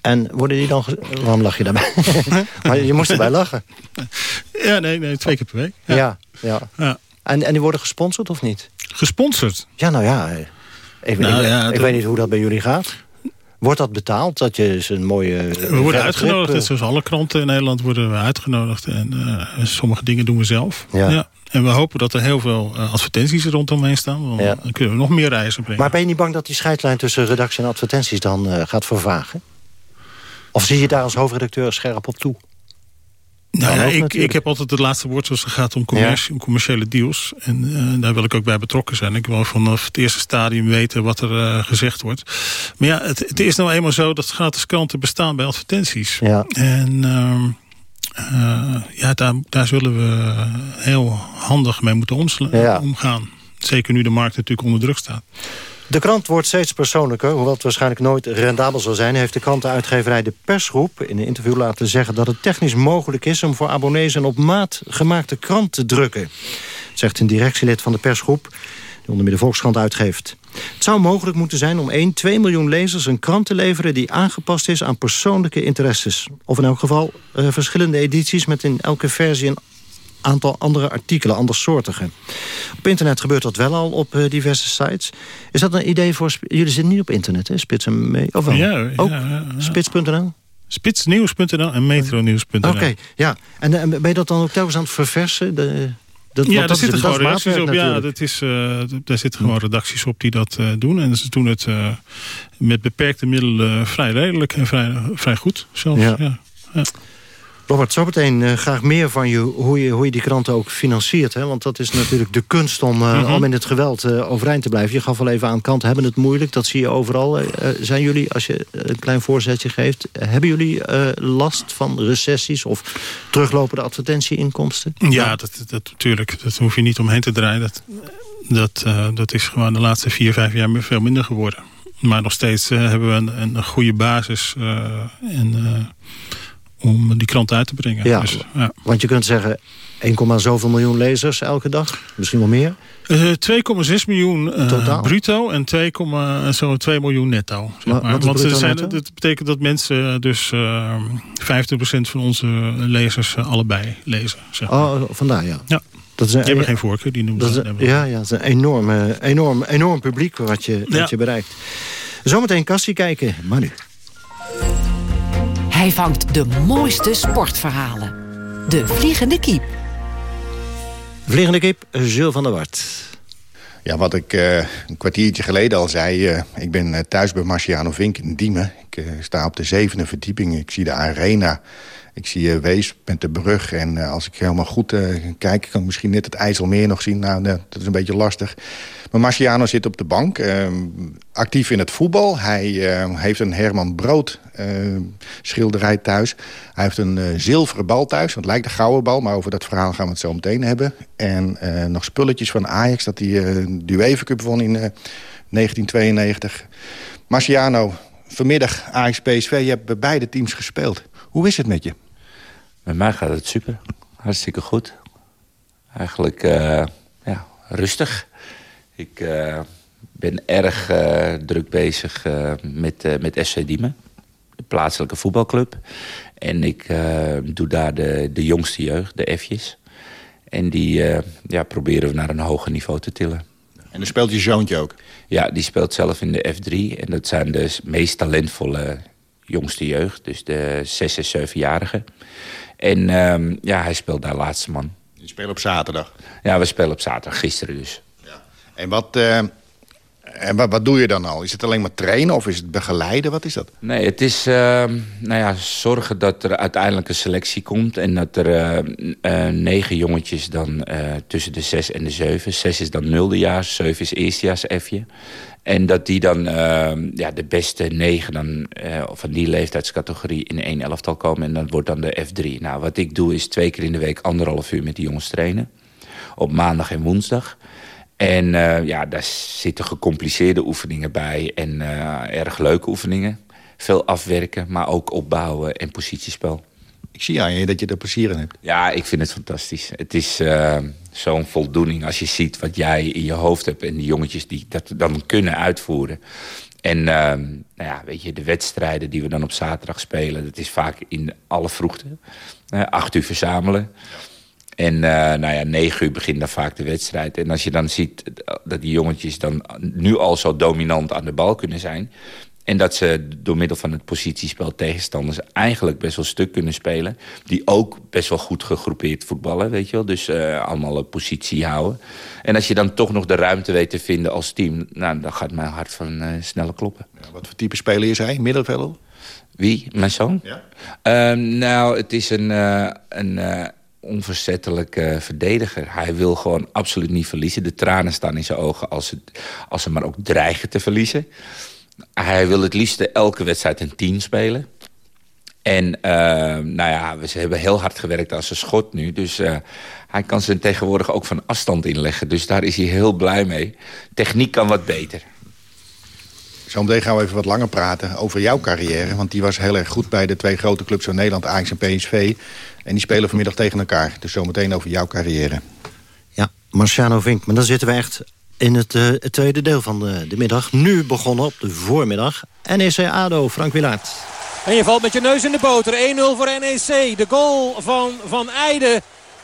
En worden die dan... Waarom lach je daarbij? maar je moest erbij lachen. Ja, nee, nee twee keer per week. Ja, ja. ja. ja. En, en die worden gesponsord of niet? Gesponsord? Ja, nou ja... Ik, nou, ik, ja, ik weet niet hoe dat bij jullie gaat. Wordt dat betaald? Dat je een mooie... We worden uitgenodigd. Trip, zoals alle kranten in Nederland worden we uitgenodigd. En uh, sommige dingen doen we zelf. Ja. ja. En we hopen dat er heel veel uh, advertenties rondomheen staan. Want ja. Dan kunnen we nog meer reizen brengen. Maar ben je niet bang dat die scheidlijn tussen redactie en advertenties dan uh, gaat vervagen? Of zie je daar als hoofdredacteur scherp op toe? Nou ja, ik, ik heb altijd het laatste woord als het gaat om, commercie, om commerciële deals. En eh, daar wil ik ook bij betrokken zijn. Ik wil vanaf het eerste stadium weten wat er eh, gezegd wordt. Maar ja, het, het is nou eenmaal zo dat gratis kranten bestaan bij advertenties. Ja. En ehm, eh, ja, daar, daar zullen we heel handig mee moeten Ja. omgaan. Zeker nu de markt natuurlijk onder druk staat. De krant wordt steeds persoonlijker. Hoewel het waarschijnlijk nooit rendabel zal zijn... heeft de krantenuitgeverij De Persgroep in een interview laten zeggen... dat het technisch mogelijk is om voor abonnees een op maat gemaakte krant te drukken. Zegt een directielid van de persgroep... die onder meer de Volkskrant uitgeeft. Het zou mogelijk moeten zijn om 1, 2 miljoen lezers een krant te leveren... die aangepast is aan persoonlijke interesses. Of in elk geval eh, verschillende edities met in elke versie... een aantal andere artikelen, andersoortige. Op internet gebeurt dat wel al op eh, diverse sites. Is dat een idee voor... Jullie zitten niet op internet, hè? Spits en mee. Of wel? Ja, ja, Ook? ja, ja. Spits.nl? Spitsnieuws.nl en metroneuws.nl. Oké, ja. En eh, ben je dat dan ook telkens aan het verversen? De, dat, ja, daar zitten gewoon redacties op. Ja, dat is, eh, daar zitten gewoon redacties op die dat doen. En ze doen het met beperkte middelen vrij redelijk en vrij, vrij goed. Zelfs. Ja. Ja. Ja. Robert, zometeen eh, graag meer van je hoe, je hoe je die kranten ook financiert. Hè? Want dat is natuurlijk de kunst om, om in het geweld eh, overeind te blijven. Je gaf al even aan, kanten hebben het moeilijk. Dat zie je overal. Zijn jullie, als je een klein voorzetje geeft... hebben jullie last van recessies of teruglopende advertentieinkomsten? Ja, dat, dat natuurlijk. Dat hoef je niet omheen te draaien. Dat, dat, dat is gewoon de laatste vier, vijf jaar veel minder geworden. Maar nog steeds hebben we een, een goede basis en, om die krant uit te brengen. Ja, Dus, ja. want je kunt zeggen 1, zoveel miljoen lezers elke dag. Misschien wel meer. Eh, 2,6 miljoen eh, bruto en 2, en zo 2 miljoen netto. Zeg maar. Want bruto zijn, netto? dat betekent dat mensen dus eh 50% van onze lezers eh, allebei lezen. Zeg maar. Oh, vandaar, ja. Ja. Dat is een, Die hebben geen voorkeur, die noemen dat ze is, dat. een- ja, ja, dat is een enorm, eh, enorm, enorm publiek wat je, wat Ja. je bereikt. Zometeen kassie kijken, maar nu. Hij vangt de mooiste sportverhalen. De Vliegende Kiep. Vliegende kip, Jules van der Wart. Ja, wat ik eh, een kwartiertje geleden al zei... eh, ik ben eh, thuis bij Marciano Vink in Diemen. Ik eh, sta op de zevende verdieping. Ik zie de arena. Ik zie eh, Wees met de brug. En eh, als ik helemaal goed eh, kijk... kan ik misschien net het IJsselmeer nog zien. Nou, eh, dat is een beetje lastig. Maar Marciano zit op de bank. eh, actief in het voetbal. Hij eh, heeft een Herman Brood schilderij thuis. Hij heeft een zilveren bal thuis. Het lijkt een gouden bal, maar over dat verhaal gaan we het zo meteen hebben. En nog spulletjes van Ajax. Dat hij de UEFA Cup won in eh, 1992. Marciano, vanmiddag Ajax PSV. Je hebt bij beide teams gespeeld. Hoe is het met je? Met mij gaat het super. Hartstikke goed. Eigenlijk eh, ja, rustig. Ik eh, ben erg eh, druk bezig met, met SC Diemen. De plaatselijke voetbalclub. En ik doe daar de, de jongste jeugd, de F'jes. En die ja, proberen we naar een hoger niveau te tillen. En dan speelt je zoontje ook? Ja, die speelt zelf in de F3. En dat zijn de meest talentvolle jongste jeugd. Dus de 6 en 7-jarigen. En ehm, ja, hij speelt daar laatste man. Je speelt op zaterdag. Ja, we spelen op zaterdag, gisteren dus. En wat, eh, en wat, wat doe je dan al? Is het alleen maar trainen of is het begeleiden? Wat is dat? Nee, het is ehm, nou ja, zorgen dat er uiteindelijk een selectie komt... en dat er eh, negen jongetjes dan eh, tussen de zes en de zeven... zes is dan nuldejaars, zeven is eerstejaars F'je... En dat die dan ehm, ja, de beste negen dan, van die leeftijdscategorie in één elftal komen. En dat wordt dan de F3. Nou, wat ik doe is twee keer in de week anderhalf uur met die jongens trainen. Op maandag en woensdag. En eh, ja, daar zitten gecompliceerde oefeningen bij. En eh, erg leuke oefeningen. Veel afwerken, maar ook opbouwen en positiespel. Ik zie aan je dat je er plezier in hebt. Ja, ik vind het fantastisch. Het is eh, zo'n voldoening als je ziet wat jij in je hoofd hebt... en die jongetjes die dat dan kunnen uitvoeren. En nou ja, weet je, de wedstrijden die we dan op zaterdag spelen... dat is vaak in alle vroegte. Acht uur verzamelen. En uh, nou ja, negen uur begint dan vaak de wedstrijd. En als je dan ziet dat die jongetjes dan nu al zo dominant aan de bal kunnen zijn... En dat ze door middel van het positiespel tegenstanders eigenlijk best wel stuk kunnen spelen. Die ook best wel goed gegroepeerd voetballen, weet je wel. Dus uh, allemaal een positie houden. En als je dan toch nog de ruimte weet te vinden als team... Nou, dan gaat mijn hart van uh, sneller kloppen. Ja, wat voor type speler is hij? Middenvelder? Wie? Mijn zoon? Ja. Ehm, nou, het is een, een onverzettelijke verdediger. Hij wil gewoon absoluut niet verliezen. De tranen staan in zijn ogen als, het, als ze maar ook dreigen te verliezen. Hij wil het liefst elke wedstrijd een team spelen. En uh, nou ja, ze hebben heel hard gewerkt als een schot nu. Dus uh, hij kan ze tegenwoordig ook van afstand inleggen. Dus daar is hij heel blij mee. Techniek kan wat beter. Zometeen gaan we even wat langer praten over jouw carrière. Want die was heel erg goed bij de twee grote clubs van Nederland, Ajax en PSV. En die spelen vanmiddag tegen elkaar. Dus zometeen over jouw carrière. Ja, Marciano Vink. Maar dan zitten we echt in het, uh, het tweede deel van de, de, middag. Nu begonnen op de voormiddag. NEC ADO, Frank Wilaert. En je valt met je neus in de boter. 1-0 voor NEC. De goal van Van Eijden.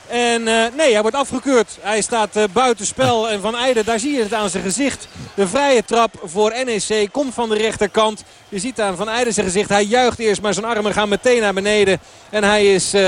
En uh, nee, hij wordt afgekeurd. Hij staat uh, buitenspel. En Van Eijden, daar zie je het aan zijn gezicht. De vrije trap voor NEC komt van de rechterkant. Je ziet aan Van Eijden zijn gezicht. Hij juicht eerst, maar zijn armen gaan meteen naar beneden. En hij is... Uh,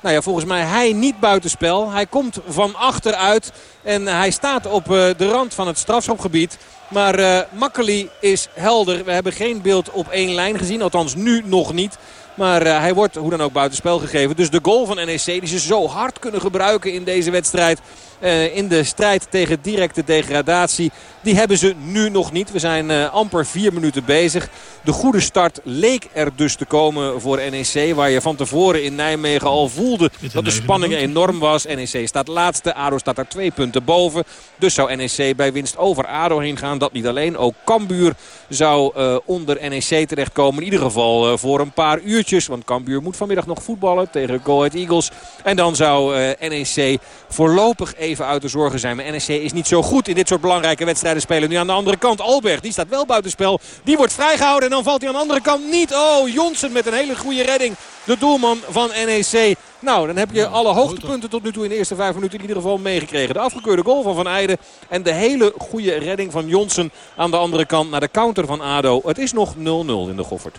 nou ja, volgens mij hij niet buitenspel. Hij komt van achteruit. En hij staat op de rand van het strafschopgebied. Maar uh, is helder. We hebben geen beeld op één lijn gezien. Althans nu nog niet. Maar uh, hij wordt hoe dan ook buitenspel gegeven. Dus de goal van NEC die ze zo hard kunnen gebruiken in deze wedstrijd. Uh, in de strijd tegen directe degradatie. Die hebben ze nu nog niet. We zijn uh, amper vier minuten bezig. De goede start leek er dus te komen voor NEC. Waar je van tevoren in Nijmegen al voelde dat de spanning enorm was. NEC staat laatste. ADO staat daar twee punten boven. Dus zou NEC bij winst over ADO heen gaan. Dat niet alleen. Ook Cambuur zou uh, onder NEC terechtkomen. In ieder geval uh, voor een paar uurtjes. Want Cambuur moet vanmiddag nog voetballen tegen Go Ahead Eagles. En dan zou NEC voorlopig even uit de zorgen zijn. Maar NEC is niet zo goed in dit soort belangrijke wedstrijden spelen. Nu aan de andere kant Albert. Die staat wel buitenspel. Die wordt vrijgehouden. En dan valt hij aan de andere kant niet. Oh, Jonsen met een hele goede redding. De doelman van NEC. Nou, dan heb je alle hoogtepunten tot nu toe in de eerste vijf minuten in ieder geval meegekregen. De afgekeurde goal van Van Eijden. En de hele goede redding van Jonsen aan de andere kant naar de counter van ADO. Het is nog 0-0 in de Goffert.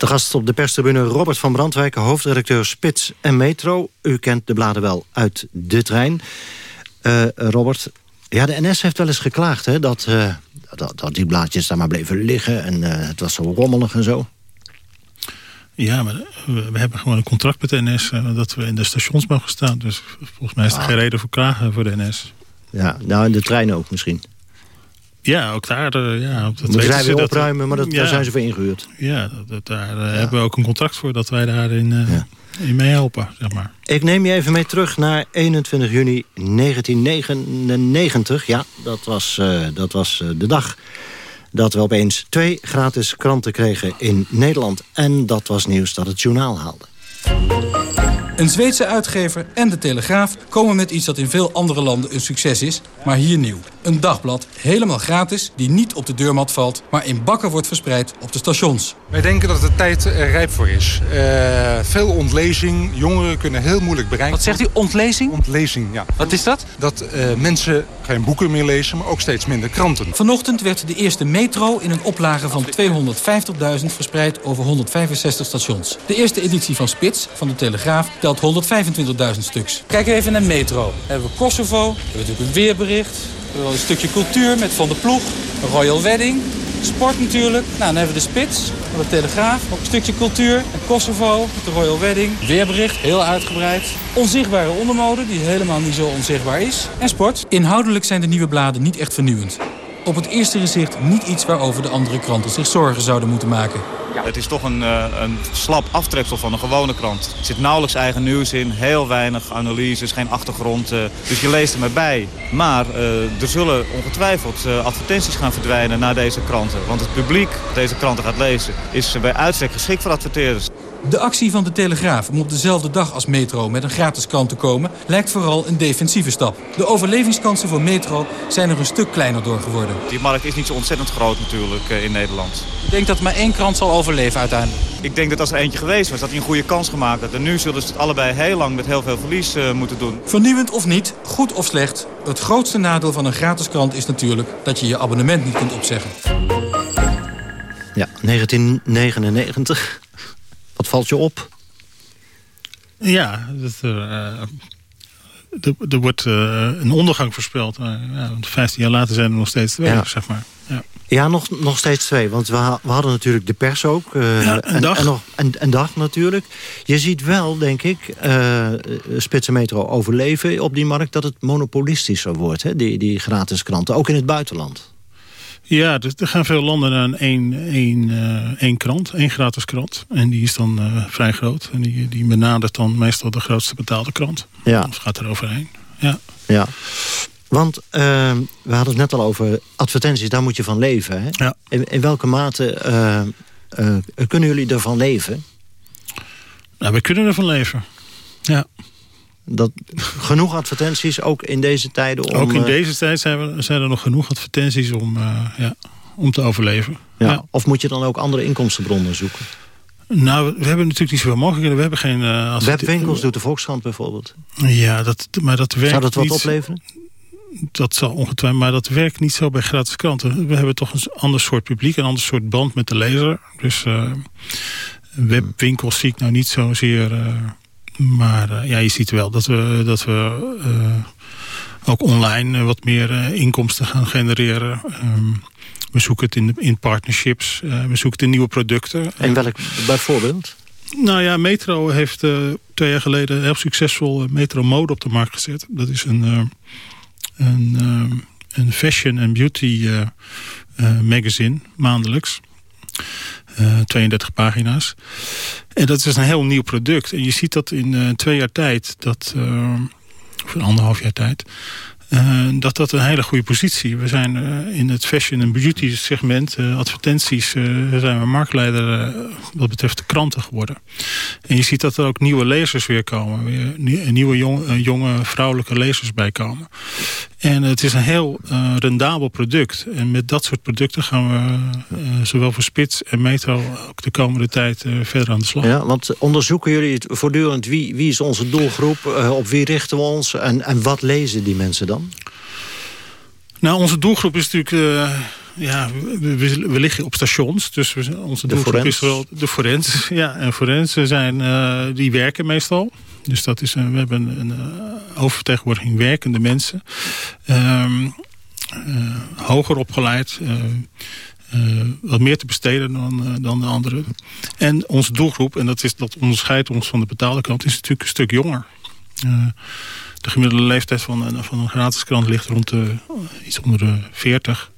De gast op de perstribune Robert van Brandwijk, hoofdredacteur Spits en Metro. U kent de bladen wel uit de trein. Uh, Robert, ja, de NS heeft wel eens geklaagd hè, dat, uh, dat, dat, die blaadjes daar maar bleven liggen. En uh, het was zo rommelig en zo. Ja, maar we, hebben gewoon een contract met de NS dat we in de stations mogen staan. Dus volgens mij is er ah. geen reden voor klagen voor de NS. Ja, nou in de trein ook misschien. Ja, ook daar. Ja, dat Moet zij weer opruimen, maar dat, ja, daar zijn ze voor ingehuurd. Ja, dat, daar ja. hebben we ook een contract voor dat wij daarin uh, meehelpen. Zeg maar. Ik neem je even mee terug naar 21 juni 1999. Ja, dat was, dat was de dag dat we opeens twee gratis kranten kregen in Nederland. En dat was nieuws dat het journaal haalde. Een Zweedse uitgever en de Telegraaf komen met iets dat in veel andere landen een succes is, maar hier nieuw. Een dagblad, helemaal gratis, die niet op de deurmat valt, maar in bakken wordt verspreid op de stations. Wij denken dat de tijd er rijp voor is. Uh, veel ontlezing, jongeren kunnen heel moeilijk bereiken. Wat zegt u, ontlezing? Ontlezing, ja. Wat is dat? Dat uh, mensen geen boeken meer lezen, maar ook steeds minder kranten. Vanochtend werd de eerste metro in een oplage van 250.000 verspreid over 165 stations. De eerste editie van Spits, van de Telegraaf, telt 125.000 stuks. Kijk even naar metro. Dan hebben we Kosovo, we hebben natuurlijk een weerbericht, we een stukje cultuur met Van der Ploeg, Royal Wedding, sport natuurlijk. Nou, dan hebben we de Spits de Telegraaf, ook een stukje cultuur. En Kosovo de Royal Wedding, weerbericht, heel uitgebreid. Onzichtbare ondermode, die helemaal niet zo onzichtbaar is. En sport. Inhoudelijk zijn de nieuwe bladen niet echt vernieuwend. Op het eerste gezicht niet iets waarover de andere kranten zich zorgen zouden moeten maken. Het is toch een, uh, een slap aftreksel van een gewone krant. Er zit nauwelijks eigen nieuws in, heel weinig analyses, geen achtergrond. Uh, dus je leest er maar bij. Maar uh, er zullen ongetwijfeld advertenties gaan verdwijnen naar deze kranten. Want het publiek dat deze kranten gaat lezen is bij uitstek geschikt voor adverteerders. De actie van de Telegraaf om op dezelfde dag als Metro met een gratis krant te komen... lijkt vooral een defensieve stap. De overlevingskansen voor Metro zijn er een stuk kleiner door geworden. Die markt is niet zo ontzettend groot natuurlijk in Nederland. Ik denk dat maar één krant zal overleven uiteindelijk. Ik denk dat als er eentje geweest was, dat hij een goede kans gemaakt had. En nu zullen ze het allebei heel lang met heel veel verlies uh, moeten doen. Vernieuwend of niet, goed of slecht... het grootste nadeel van een gratis krant is natuurlijk... dat je je abonnement niet kunt opzeggen. Ja, 1999... Wat valt je op? Ja, dat er uh, er, er wordt een ondergang voorspeld. Maar ja, 15 jaar later zijn er nog steeds twee, Ja. zeg maar. Ja. Ja, nog, nog steeds twee. Want we, ha- we hadden natuurlijk de pers ook. eh, Ja, een en, dag. En, nog, en, en dag natuurlijk. Je ziet wel, denk ik, eh Spits en Metro overleven op die markt... dat het monopolistischer wordt, hè, die, die gratis kranten. Ook in het buitenland. Ja, dus er gaan veel landen naar een één, één, eh, één krant, één gratis krant. En die is dan eh, vrij groot. En die, die benadert dan meestal de grootste betaalde krant. Ja. Of gaat er overheen. Ja. Ja. Want eh, we hadden het net al over advertenties, daar moet je van leven. Hè? Ja. In, in welke mate eh, kunnen jullie ervan leven? Nou, we kunnen ervan leven. Ja. Dat, genoeg advertenties, ook in deze tijden? Om, Ook in eh, deze tijd zijn, we, zijn er nog genoeg advertenties om, eh, ja, om te overleven. ja. Of moet je dan ook andere inkomstenbronnen zoeken? Nou, we hebben natuurlijk niet zoveel mogelijkheden. We hebben geen... adverte- Webwinkels doet de Volkskrant bijvoorbeeld. Ja, dat, maar dat werkt Zou dat wat niet- opleveren? Dat zal ongetwijfeld, maar dat werkt niet zo bij gratis kranten. We hebben toch een ander soort publiek, een ander soort band met de lezer. Dus webwinkels zie ik nou niet zozeer. Maar eh, ja, je ziet wel dat we, dat we eh, ook online eh, wat meer inkomsten gaan genereren. Ehm, we zoeken het in, in partnerships, we zoeken het in nieuwe producten. En welk bijvoorbeeld? Nou ja, Metro heeft twee jaar geleden heel succesvol Metro Mode op de markt gezet. Dat is een, een, een fashion en beauty magazine, maandelijks. Eh, 32 pagina's. En dat is een heel nieuw product. En je ziet dat in eh, twee jaar tijd, dat, eh, of in anderhalf jaar tijd... eh, dat dat een hele goede positie. We zijn eh, in het fashion en beauty segment, eh, advertenties, eh, zijn we marktleider eh, wat betreft de kranten geworden. En je ziet dat er ook nieuwe lezers weer komen. Weer nie- nieuwe jong- eh, jonge vrouwelijke lezers bij komen. En het is een heel eh, rendabel product. En met dat soort producten gaan we eh, zowel voor Spits en Metro ook de komende tijd eh, verder aan de slag. Ja, want onderzoeken jullie het voortdurend wie, wie is onze doelgroep, op wie richten we ons en, en wat lezen die mensen dan? Nou, onze doelgroep is natuurlijk... ja, we, liggen op stations. Dus we, onze doelgroep is vooral de forens. Ja, en forensen zijn, die werken meestal. Dus dat is een, we hebben een eh, oververtegenwoordiging werkende mensen. Ehm, eh, hoger opgeleid. eh, wat meer te besteden dan, dan de anderen. En onze doelgroep, en dat, is, dat onderscheidt ons van de betaalde kant... is natuurlijk een stuk jonger. De gemiddelde leeftijd van een, van een gratis krant ligt rond de, iets onder de 40.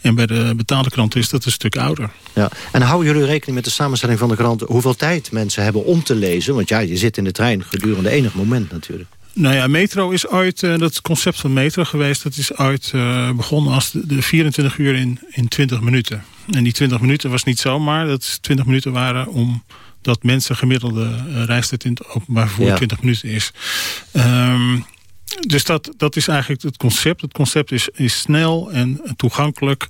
En bij de betaalde krant is dat een stuk ouder. Ja. En houden jullie rekening met de samenstelling van de krant... hoeveel tijd mensen hebben om te lezen? Want ja, je zit in de trein gedurende enig moment natuurlijk. Nou ja, Metro is ooit, eh, dat concept van Metro geweest... dat is ooit eh, begonnen als de, de 24 uur in, in 20 minuten. En die 20 minuten was niet zomaar. Dat is 20 minuten waren om dat mensen gemiddelde eh, reistijd in het openbaar vervoer Ja. 20 minuten is. Ehm, dus dat, dat is eigenlijk het concept. Het concept is, is snel en toegankelijk.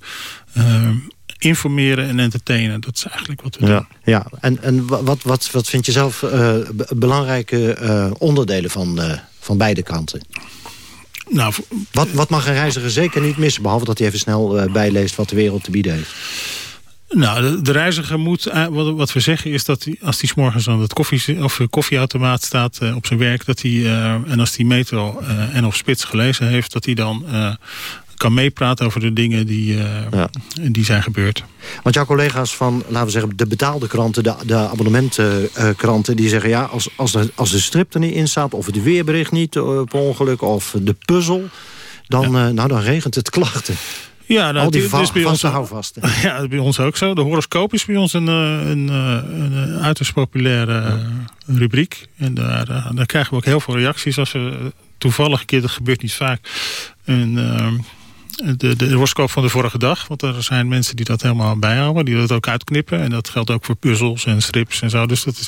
ehm, informeren en entertainen. Dat is eigenlijk wat we doen. Ja, ja. en, en wa- wat, wat, wat vind je zelf eh, belangrijke eh, onderdelen van, van beide kanten? Nou, wat, wat mag een reiziger zeker niet missen... behalve dat hij even snel bijleest wat de wereld te bieden heeft? Nou, de, de reiziger moet, eh, wat, wat we zeggen is dat hij, als hij 's morgens aan het koffie, of eh, koffieautomaat staat eh, op zijn werk, dat hij, en als hij metro eh, en of spits gelezen heeft, dat hij dan kan meepraten over de dingen die, die zijn gebeurd. Want jouw collega's van, laten we zeggen, de betaalde kranten... de, de abonnementkranten, die zeggen... ja, als, als, de, als de strip er niet in staat... of het weerbericht niet per ongeluk... of de puzzel, dan, nou, dan regent het klachten. Ja, nou, Al die het va- is bij ons, vaste houvasten. Ja, dat is bij ons ook zo. De horoscoop is bij ons een, eh, een, eh, een, eh, uiterst populaire rubriek. En daar, daar krijgen we ook heel veel reacties. Als we toevallig een keer, dat gebeurt niet vaak... Een, eh, de, de horoscoop van de vorige dag. Want er zijn mensen die dat helemaal bijhouden. Die dat ook uitknippen. En dat geldt ook voor puzzels en strips en zo. Dus dat is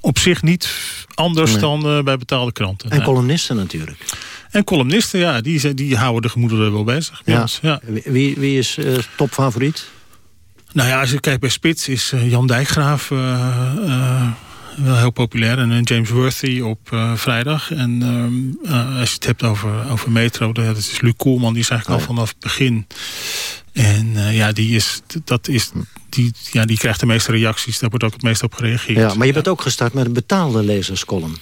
op zich niet anders Nee. dan bij betaalde kranten. En Nee. columnisten natuurlijk. En columnisten, ja, die, die houden de gemoederen wel bezig. Ja. ons, ja. Wie, wie is eh, topfavoriet? Nou ja, als je kijkt bij Spits is eh, Jan Dijkgraaf eh, wel heel populair. En James Worthy op vrijdag. En ehm, eh, als je het hebt over, over Metro, dat is Luc Koelman. Die is eigenlijk al vanaf het begin. En ja, die, is, dat is, die, ja, die krijgt de meeste reacties. Daar wordt ook het meest op gereageerd. Ja, maar je bent ook gestart met een betaalde lezerscolumn.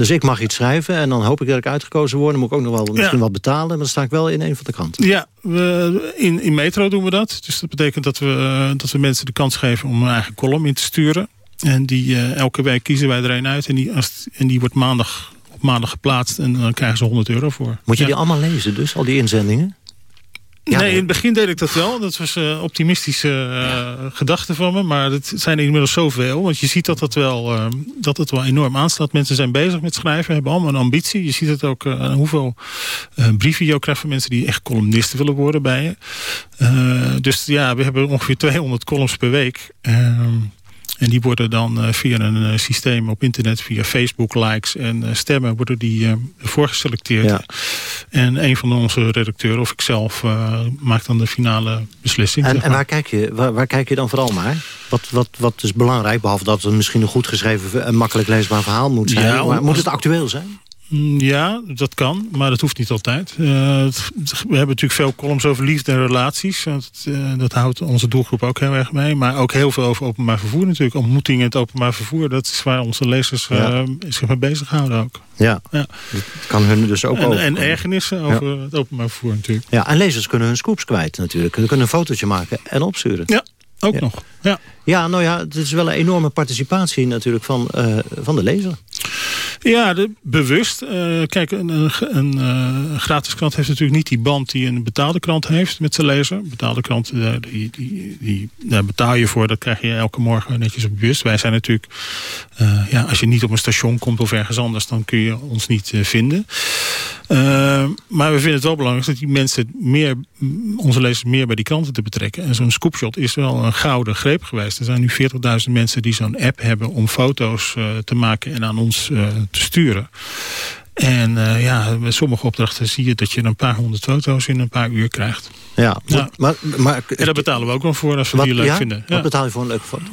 Dus ik mag iets schrijven en dan hoop ik dat ik uitgekozen word. Dan moet ik ook nog wel misschien wat betalen. Maar dan sta ik wel in een van de kranten. Ja, we, in, in Metro doen we dat. Dus dat betekent dat we, eh, dat we mensen de kans geven om een eigen column in te sturen. En die, uh, elke week kiezen wij er een uit. En die, als, en die wordt maandag, op maandag geplaatst. En dan krijgen ze 100 euro voor. Moet je die allemaal lezen dus, al die inzendingen? Nee, in het begin deed ik dat wel. Dat was een uh, optimistische uh, gedachte van me. Maar het zijn er inmiddels zoveel. Want je ziet dat het, wel, uh, dat het wel enorm aanslaat. Mensen zijn bezig met schrijven. Hebben allemaal een ambitie. Je ziet het ook aan hoeveel brieven je ook krijgt van mensen... die echt columnisten willen worden bij je. dus ja, we hebben ongeveer 200 columns per week. En die worden dan uh, via een uh, systeem op internet, via Facebook likes en uh, stemmen, worden die voorgeselecteerd. Ja. En een van onze redacteuren of ikzelf maakt dan de finale beslissing. En, en waar, kijk je, waar, waar, kijk je dan vooral naar? Wat, wat, wat is belangrijk, behalve dat het misschien een goed geschreven en makkelijk leesbaar verhaal moet zijn? Ja, maar moet het actueel zijn? Mm, ja, dat kan, maar dat hoeft niet altijd. Uh, we hebben natuurlijk veel columns over liefde en relaties. Dat, uh, dat houdt onze doelgroep ook heel erg mee. Maar ook heel veel over openbaar vervoer natuurlijk. Ontmoetingen in het openbaar vervoer. Dat is waar onze lezers ja. uh, zich mee bezighouden ook. Ja, ja. dat kan hun dus ook En, en ergernissen over ja. het openbaar vervoer natuurlijk. Ja, en lezers kunnen hun scoops kwijt natuurlijk. Ze kunnen een fotootje maken en opsturen. Ja, ook ja. nog. Ja. ja, nou ja, het is wel een enorme participatie natuurlijk van, van de lezer. Ja, de, bewust. Uh, kijk, een, een, een uh, gratis krant heeft natuurlijk niet die band die een betaalde krant heeft met zijn lezer. Een betaalde krant, uh, die, die, die, daar betaal je voor. Dat krijg je elke morgen netjes op bus. Wij zijn natuurlijk, ja, als je niet op een station komt of ergens anders, dan kun je ons niet vinden. maar we vinden het wel belangrijk dat die mensen meer, onze lezers meer bij die kranten te betrekken. En zo'n scoopshot is wel een gouden greep geweest. Er zijn nu 40.000 mensen die zo'n app hebben om foto's te maken en aan ons te sturen. En uh, ja, bij sommige opdrachten zie je dat je een paar honderd foto's in een paar uur krijgt. Ja, ja. Maar, maar, en daar betalen we ook nog voor als we wat, die leuk ja? vinden. Ja. Wat betaal je voor een leuke foto?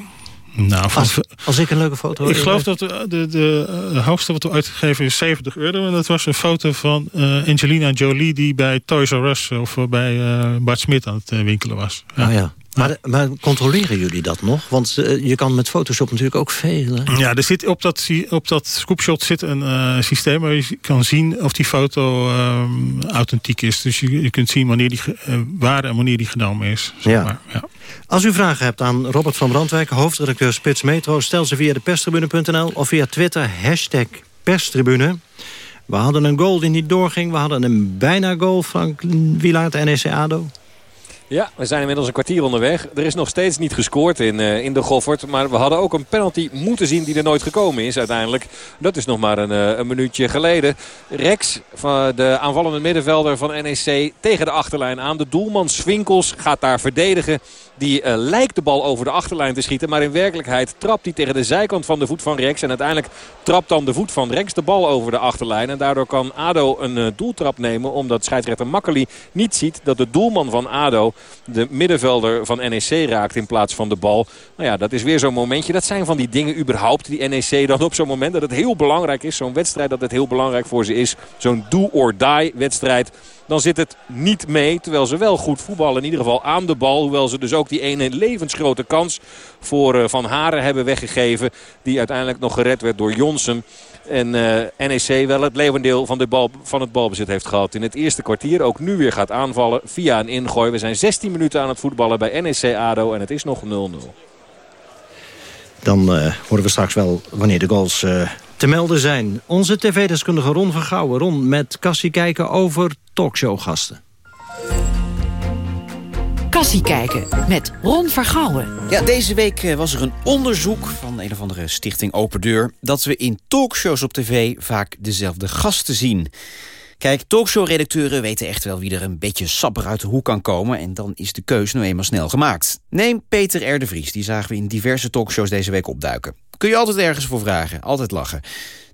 Nou, van, als, als, ik een leuke foto Ik geloof dat de, de, de, de hoogste wat we uitgegeven is 70 euro. En dat was een foto van uh, Angelina Jolie die bij Toys R Us of bij uh, Bart Smit aan het winkelen was. Ja. Oh ja. Maar, maar, controleren jullie dat nog? Want uh, je kan met Photoshop natuurlijk ook veel. Hè? Ja, er zit op dat, op dat scoopshot zit een uh, systeem waar je kan zien of die foto uh, authentiek is. Dus je, je kunt zien wanneer die, uh, waar en wanneer die genomen is. Zeg ja. Maar. ja. Als u vragen hebt aan Robert van Brandwijk, hoofdredacteur Spits Metro... stel ze via de perstribune.nl of via Twitter, hashtag perstribune. We hadden een goal die niet doorging. We hadden een bijna goal, Frank Wielaert, NEC ADO. Ja, we zijn inmiddels een kwartier onderweg. Er is nog steeds niet gescoord in, uh, in de Goffert. Maar we hadden ook een penalty moeten zien die er nooit gekomen is uiteindelijk. Dat is nog maar een, uh, een minuutje geleden. Rex, van de aanvallende middenvelder van NEC, tegen de achterlijn aan. De doelman Swinkels gaat daar verdedigen. Die uh, lijkt de bal over de achterlijn te schieten. Maar in werkelijkheid trapt hij tegen de zijkant van de voet van Rex. En uiteindelijk trapt dan de voet van Rex de bal over de achterlijn. En daardoor kan ADO een uh, doeltrap nemen. Omdat scheidsrechter Makkeli niet ziet dat de doelman van ADO de middenvelder van NEC raakt in plaats van de bal. Nou ja, dat is weer zo'n momentje. Dat zijn van die dingen überhaupt die NEC dan op zo'n moment dat het heel belangrijk is. Zo'n wedstrijd dat het heel belangrijk voor ze is. Zo'n do-or-die wedstrijd dan zit het niet mee. Terwijl ze wel goed voetballen. In ieder geval aan de bal. Hoewel ze dus ook die ene levensgrote kans voor uh, Van Haren hebben weggegeven. Die uiteindelijk nog gered werd door Jonsen. En uh, NEC wel het leeuwendeel van, de bal, van het balbezit heeft gehad in het eerste kwartier. Ook nu weer gaat aanvallen via een ingooi. We zijn 16 minuten aan het voetballen bij NEC ADO en het is nog 0-0. Dan uh, horen we straks wel wanneer de goals te melden zijn. Onze tv-deskundige Ron van Gouwen. Ron, met Cassie kijken over talkshowgasten. Kassie kijken met Ron Vergouwen. Ja, deze week was er een onderzoek van een of andere stichting Open Deur... dat we in talkshows op tv vaak dezelfde gasten zien. Kijk, talkshow-redacteuren weten echt wel wie er een beetje sapper uit de hoek kan komen... en dan is de keus nu eenmaal snel gemaakt. Neem Peter R. de Vries, die zagen we in diverse talkshows deze week opduiken. Kun je altijd ergens voor vragen, altijd lachen.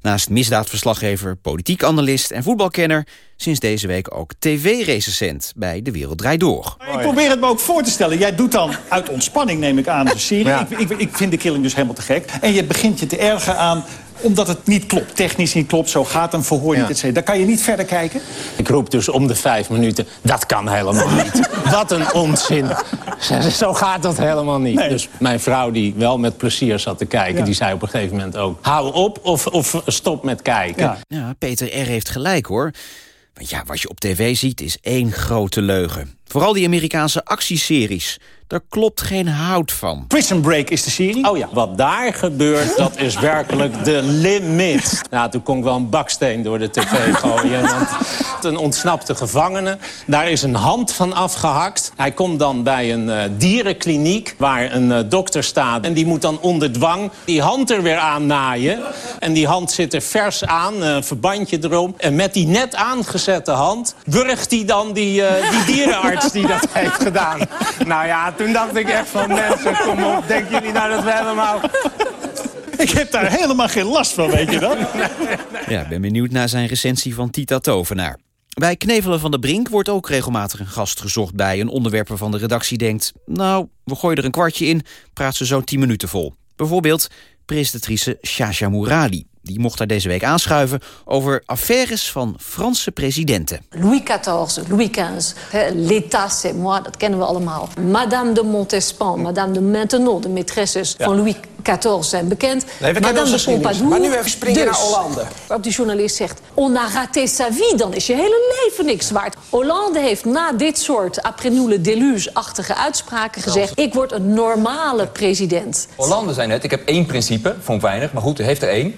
Naast misdaadverslaggever, politiek analist en voetbalkenner... sinds deze week ook tv-recensent bij De Wereld Draait Door. Ik probeer het me ook voor te stellen. Jij doet dan uit ontspanning, neem ik aan, de serie. Ja. Ik, ik, ik vind de killing dus helemaal te gek. En je begint je te ergeren aan omdat het niet klopt, technisch niet klopt, zo gaat een verhoor niet, ja. Dan kan je niet verder kijken? Ik roep dus om de vijf minuten, dat kan helemaal niet. Wat een onzin. Zo gaat dat helemaal niet. Dus mijn vrouw die wel met plezier zat te kijken... die zei op een gegeven moment ook... hou op of, of stop met kijken. Ja. ja, Peter R. heeft gelijk hoor. Want ja, wat je op tv ziet is één grote leugen. Vooral die Amerikaanse actieseries. Daar klopt geen hout van. Prison Break is de serie. Oh ja, wat daar gebeurt, dat is werkelijk de limit. Nou, toen kon ik wel een baksteen door de tv gooien. Want een ontsnapte gevangene, daar is een hand van afgehakt. Hij komt dan bij een uh, dierenkliniek waar een uh, dokter staat. En die moet dan onder dwang die hand er weer aan naaien. En die hand zit er vers aan, een uh, verbandje erom. En met die net aangezette hand wurgt hij dan die, die dierenarts die dat heeft gedaan. Nou ja, toen dacht ik echt van mensen, kom op, denken jullie nou dat we helemaal... Ik heb daar helemaal geen last van, weet je dat? Ja, ik ben benieuwd naar zijn recensie van Tita Tovenaar. Bij Knevelen van de Brink wordt ook regelmatig een gast gezocht bij een onderwerp waarvan de redactie denkt... nou, we gooien er een kwartje in, praat ze zo'n 10 minuten vol. Bijvoorbeeld presentatrice Shasha Mourali. Die mocht daar deze week aanschuiven over affaires van Franse presidenten. Louis XIV, Louis XV, l'État c'est moi, dat kennen we allemaal. Madame de Montespan, Madame de Maintenon, de maîtresses ja. van Louis XIV zijn bekend. Nee, Madame de Pompadour. Maar nu even springen dus, naar Hollande. Waarop die journalist zegt, on a raté sa vie, dan is je hele leven niks waard. Hollande heeft na dit soort après nous le déluge-achtige uitspraken gezegd... ik word een normale president. Hollande zei net, ik heb één principe, vond ik weinig, maar goed, u heeft er één.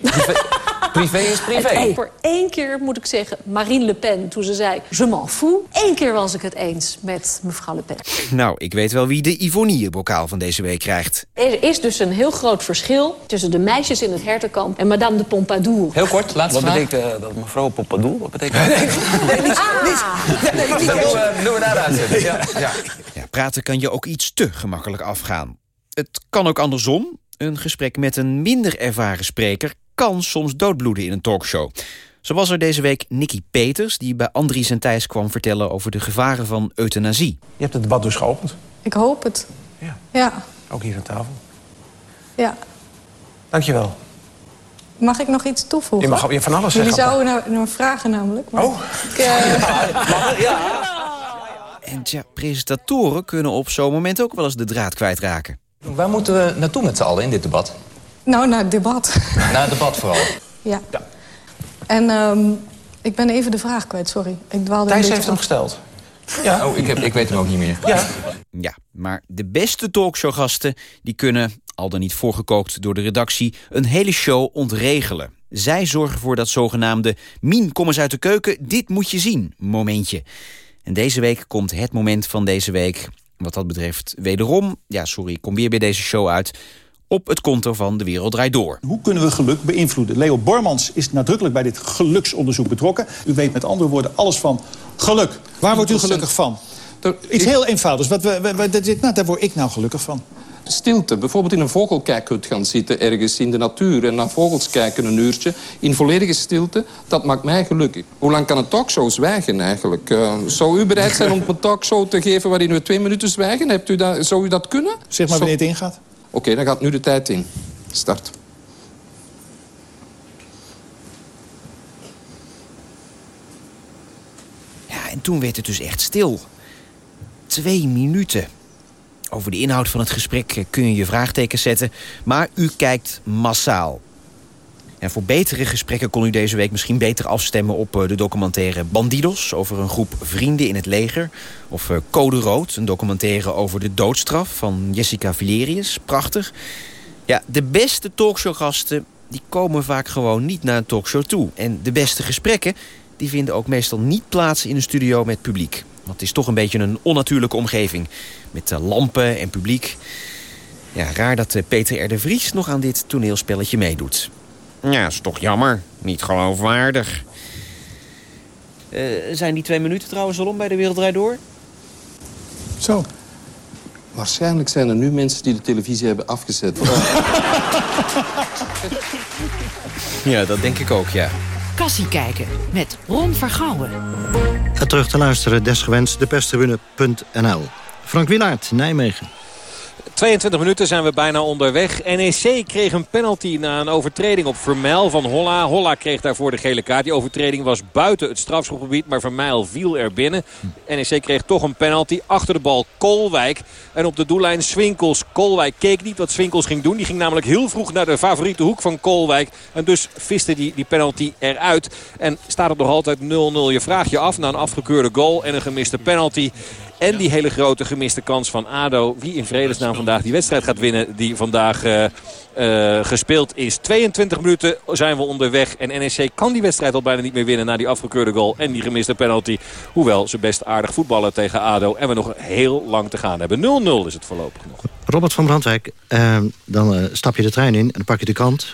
Privé is privé. Voor één keer moet ik zeggen, Marine Le Pen, toen ze zei... je m'en fous. Eén keer was ik het eens met mevrouw Le Pen. Nou, ik weet wel wie de Ivonie-bokaal van deze week krijgt. Er is dus een heel groot verschil tussen de meisjes in het hertenkamp... en madame de Pompadour. Heel kort, laatste Wat vraag. betekent uh, dat mevrouw Pompadour? Wat betekent dat? nee, niet, Ah. niet. Nee, niet. Dan doen we, doen we daar uitzetten. Ja, ja. Ja, praten kan je ook iets te gemakkelijk afgaan. Het kan ook andersom. Een gesprek met een minder ervaren spreker kan soms doodbloeden in een talkshow. Zo was er deze week Nicky Peters... die bij Andries en Thijs kwam vertellen over de gevaren van euthanasie. Je hebt het debat dus geopend. Ik hoop het. Ja. Ja. Ook hier aan tafel. Ja. Dankjewel. Mag ik nog iets toevoegen? Je mag je van alles Jullie zeggen. zouden nou, nou vragen namelijk. Maar Oh. Ik, uh... ja, ja. En tja, presentatoren kunnen op zo'n moment ook wel eens de draad kwijtraken. Waar moeten we naartoe met z'n allen in dit debat? Nou, naar het debat. Naar het debat vooral. ja. En um, ik ben even de vraag kwijt, sorry. Ik dwaalde Thijs een heeft hem gesteld. Ja. Oh, ik, heb, ik weet hem ook niet meer. Ja. Ja, maar de beste talkshowgasten die kunnen, al dan niet voorgekookt door de redactie... een hele show ontregelen. Zij zorgen voor dat zogenaamde... Mien, kom eens uit de keuken, dit moet je zien momentje. En deze week komt het moment van deze week... wat dat betreft wederom... ja, sorry, ik kom weer bij deze show uit... op het konto van De Wereld Draait Door. Hoe kunnen we geluk beïnvloeden? Leo Bormans is nadrukkelijk bij dit geluksonderzoek betrokken. U weet met andere woorden alles van geluk. Waar wordt u gelukkig van? Iets heel eenvoudigs. Wat, we, we, we, nou, daar word ik nou gelukkig van. Stilte. Bijvoorbeeld in een vogelkijkhut gaan zitten ergens in de natuur... en naar vogels kijken een uurtje in volledige stilte. Dat maakt mij gelukkig. Hoe lang kan een talkshow zwijgen eigenlijk? Uh, zou u bereid zijn om een talkshow te geven waarin we twee minuten zwijgen? Hebt u dat, zou u dat kunnen? Zeg maar wanneer het ingaat. Oké, dan gaat nu de tijd in. Start. Ja, en toen werd het dus echt stil. Twee minuten. Over de inhoud van het gesprek kun je je vraagtekens zetten... maar u kijkt massaal. Voor betere gesprekken kon u deze week misschien beter afstemmen... op de documentaire Bandidos over een groep vrienden in het leger. Of Code Rood, een documentaire over de doodstraf van Jessica Valerius. Prachtig. Ja, de beste talkshowgasten die komen vaak gewoon niet naar een talkshow toe. En de beste gesprekken die vinden ook meestal niet plaats in een studio met publiek. Want het is toch een beetje een onnatuurlijke omgeving. Met lampen en publiek. Ja, raar dat Peter R. de Vries nog aan dit toneelspelletje meedoet. Ja, is toch jammer. Niet geloofwaardig. Uh, zijn die twee minuten trouwens al om bij de Wereldrijd Door? Zo. Waarschijnlijk zijn er nu mensen die de televisie hebben afgezet. ja, dat denk ik ook, ja. Kassie kijken met Ron Vergouwen. Terug te luisteren, desgewenst, deperstribune.nl. Frank Wilaert, Nijmegen. 22 minuten zijn we bijna onderweg. NEC kreeg een penalty na een overtreding op Vermeil van Holla. Holla kreeg daarvoor de gele kaart. Die overtreding was buiten het strafschopgebied, maar Vermeil viel er binnen. NEC kreeg toch een penalty. Achter de bal Kolwijk. En op de doellijn Swinkels. Kolwijk keek niet wat Swinkels ging doen. Die ging namelijk heel vroeg naar de favoriete hoek van Kolwijk. En dus viste die, die penalty eruit. En staat het nog altijd 0-0. Je vraagt je af na een afgekeurde goal en een gemiste penalty. En die hele grote gemiste kans van ADO. Wie in vredesnaam vandaag die wedstrijd gaat winnen die vandaag uh, uh, gespeeld is. 22 minuten zijn we onderweg. En NEC kan die wedstrijd al bijna niet meer winnen na die afgekeurde goal. En die gemiste penalty. Hoewel ze best aardig voetballen tegen ADO. En we nog heel lang te gaan hebben. 0-0 is het voorlopig nog. Robert van Brandwijk, uh, dan stap je de trein in en dan pak je de kant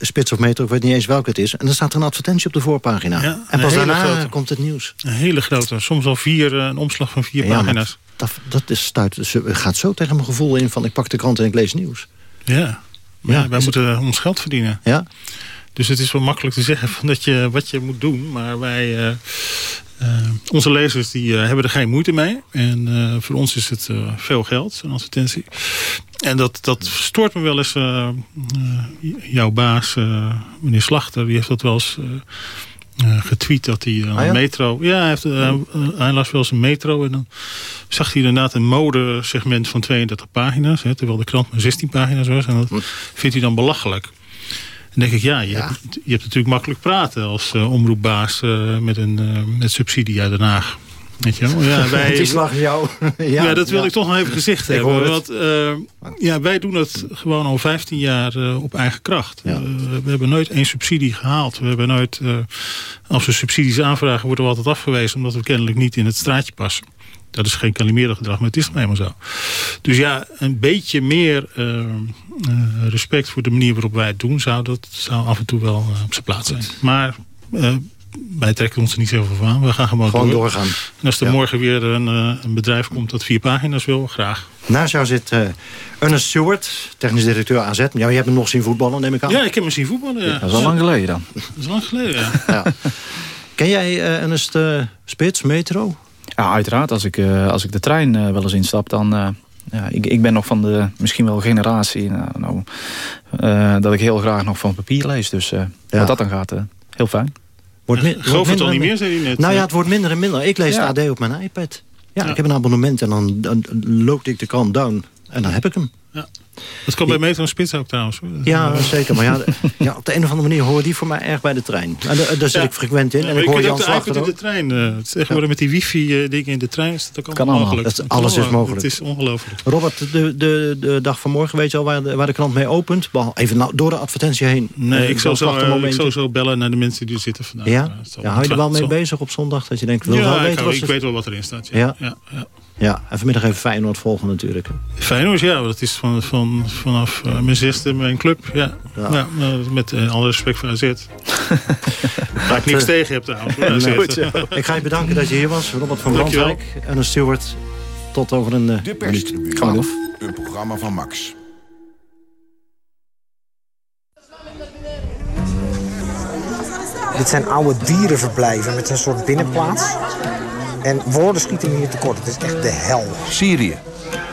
spits of meter, ik weet niet eens welke het is. En dan staat er een advertentie op de voorpagina. Ja, en pas daarna grote. komt het nieuws. Een hele grote, soms al vier, een omslag van vier ja, pagina's. Dat, dat is stuit, gaat zo tegen mijn gevoel in van ik pak de krant en ik lees nieuws. Ja, ja, ja wij moeten ons geld verdienen. Ja. Dus het is wel makkelijk te zeggen van dat je, wat je moet doen. Maar wij, uh, uh, onze lezers die, uh, hebben er geen moeite mee. En voor ons is het veel geld, een advertentie. En dat, dat stoort me wel eens. Uh, uh, jouw baas, uh, meneer Slachter, die heeft dat wel eens getweet. Dat hij een ah, ja? metro... Ja, hij, heeft, hij las wel eens een metro. En dan zag hij inderdaad een modesegment van 32 pagina's. Hè, terwijl de krant maar 16 pagina's was. En dat vindt hij dan belachelijk. Dan denk ik, ja, je, ja. Hebt, je hebt natuurlijk makkelijk praten als omroepbaas met een met subsidie uit Den Haag. Weet je wel? Ja, wij, die slag jou. ja, ja, dat wil ja. ik toch nog even gezegd ik hebben. Want uh, ja, wij doen het gewoon al 15 jaar uh, op eigen kracht. Uh, we hebben nooit één subsidie gehaald. We hebben nooit, als we subsidies aanvragen, worden we altijd afgewezen... omdat we kennelijk niet in het straatje passen. Dat is geen Calimero gedrag, maar het is nou eenmaal zo. Dus ja, een beetje meer respect voor de manier waarop wij het doen... zou, dat, zou af en toe wel op zijn plaats zijn. Maar wij trekken ons er niet zoveel van aan. We gaan gewoon, gewoon door. doorgaan. En als er ja. morgen weer een, een, bedrijf komt dat vier pagina's wil, graag. Naast jou zit uh, Ernest Stewart, technisch directeur AZ. Ja, je hebt hem nog zien voetballen, neem ik aan. Ja, ik heb hem zien voetballen. Ja. Ja, dat is al lang geleden dan. Dat is lang geleden, ja. ja. Ken jij uh, Ernest uh, Spits, Metro? Ja, uiteraard. Als ik, als ik de trein wel eens instap, dan... ja, ik, ik ben nog van de misschien wel generatie nou, nou, dat ik heel graag nog van papier lees. Dus wat dat dan gaat, heel fijn. Wordt mi Geloof het al niet meer, zei net. Nou ja, het wordt minder en minder. Ik lees ja. de AD op mijn iPad. Ja, ja, ik heb een abonnement en dan, dan, dan loop ik de krant down. En dan heb ik hem. Ja. Dat kan bij Metro Spits ook trouwens. Ja, zeker. Maar ja, ja, op de een of andere manier horen die voor mij erg bij de trein. En daar, daar zit ja. ik frequent in. En ja, ik hoor Jan Slachter ook. in de trein. Uh, tegenwoordig met die wifi-dingen in de trein is dat ook kan allemaal. Dat, alles is mogelijk. Het is ongelooflijk. Robert, de, de, de dag van morgen, weet je al waar de, waar de krant mee opent? Even nou, door de advertentie heen. Nee, ik zou, zo, ik zou zo bellen naar de mensen die er zitten vandaag. Ja? ja hou je er wel mee bezig op zondag? Dat je denkt, wil wel weten ik, ik weet wel wat erin staat. Ja. Ja. Ja, en vanmiddag even Feyenoord volgen natuurlijk. Feyenoord, ja. Dat is van, van, vanaf uh, mijn zesde mijn club. Ja, ja. ja met uh, alle respect voor AZ. Waar ik niks tegen heb trouwens. nee, goed, ja. Ik ga je bedanken dat je hier was. Robert van Brandwijk en een steward. Tot over een uh, De. Een programma van Max. Dit zijn oude dierenverblijven met een soort binnenplaats. En woorden schieten me hier tekort. Het is echt de hel. Syrië.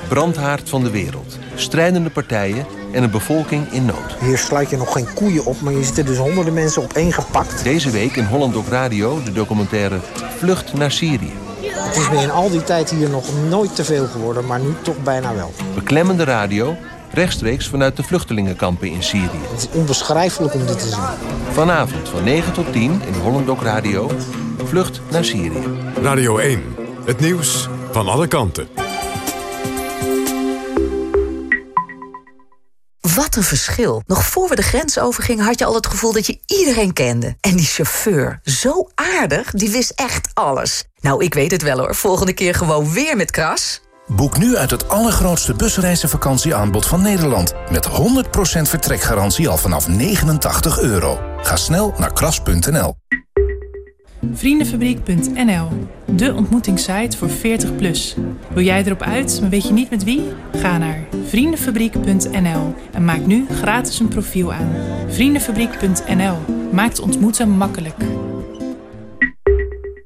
Brandhaard van de wereld. Strijdende partijen en een bevolking in nood. Hier sluit je nog geen koeien op, maar je zitten dus honderden mensen op één gepakt. Deze week in Holland op Radio de documentaire Vlucht naar Syrië. Het is me in al die tijd hier nog nooit te veel geworden, maar nu toch bijna wel. Beklemmende radio, rechtstreeks vanuit de vluchtelingenkampen in Syrië. Het is onbeschrijfelijk om dit te zien. Vanavond van 9 tot 10 in Holland op Radio Vlucht naar Syrië. Radio 1. Het nieuws van alle kanten. Wat een verschil. Nog voor we de grens overgingen had je al het gevoel dat je iedereen kende. En die chauffeur, zo aardig, die wist echt alles. Nou, ik weet het wel hoor. Volgende keer gewoon weer met Kras. Boek nu uit het allergrootste busreizenvakantieaanbod van Nederland. Met 100% vertrekgarantie al vanaf 89 euro. Ga snel naar kras.nl. Vriendenfabriek.nl, de ontmoetingssite voor 40 plus. Wil jij erop uit, maar weet je niet met wie? Ga naar vriendenfabriek.nl en maak nu gratis een profiel aan. Vriendenfabriek.nl maakt ontmoeten makkelijk.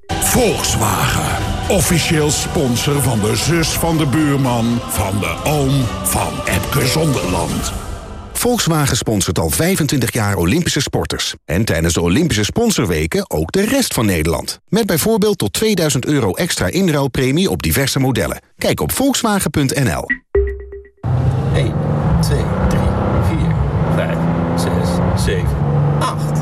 Volkswagen. Officieel sponsor van de zus van de buurman... van de oom van Epke Zonderland. Volkswagen sponsort al 25 jaar Olympische sporters. En tijdens de Olympische sponsorweken ook de rest van Nederland. Met bijvoorbeeld tot 2000 euro extra inruilpremie op diverse modellen. Kijk op volkswagen.nl. 1, 2, 3, 4, 5, 6, 7, 8.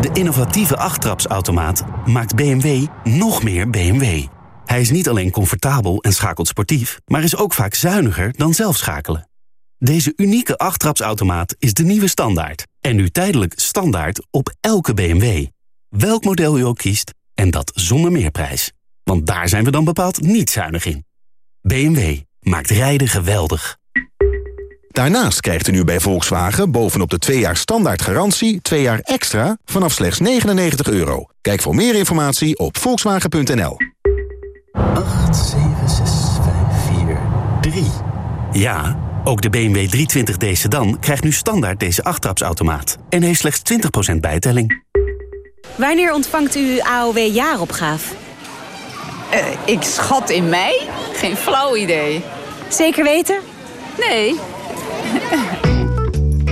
De innovatieve achttrapsautomaat maakt BMW nog meer BMW. Hij is niet alleen comfortabel en schakelt sportief... maar is ook vaak zuiniger dan zelf schakelen. Deze unieke achttrapsautomaat is de nieuwe standaard. En nu tijdelijk standaard op elke BMW. Welk model u ook kiest, en dat zonder meerprijs. Want daar zijn we dan bepaald niet zuinig in. BMW maakt rijden geweldig. Daarnaast krijgt u nu bij Volkswagen bovenop de 2 jaar standaard garantie... 2 jaar extra vanaf slechts 99 euro. Kijk voor meer informatie op volkswagen.nl. 8, 7, 6, 5, 4, 3. Ja, ook de BMW 320d sedan krijgt nu standaard deze achttrapsautomaat. En heeft slechts 20% bijtelling. Wanneer ontvangt u AOW-jaaropgave? Uh, ik schat in mei? Geen flauw idee. Zeker weten? Nee.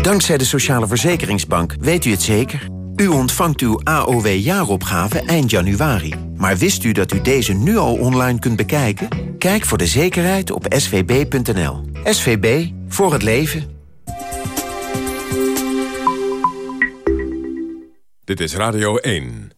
Dankzij de Sociale Verzekeringsbank weet u het zeker. U ontvangt uw AOW-jaaropgave eind januari. Maar wist u dat u deze nu al online kunt bekijken? Kijk voor de zekerheid op svb.nl. SVB, voor het leven. Dit is Radio 1.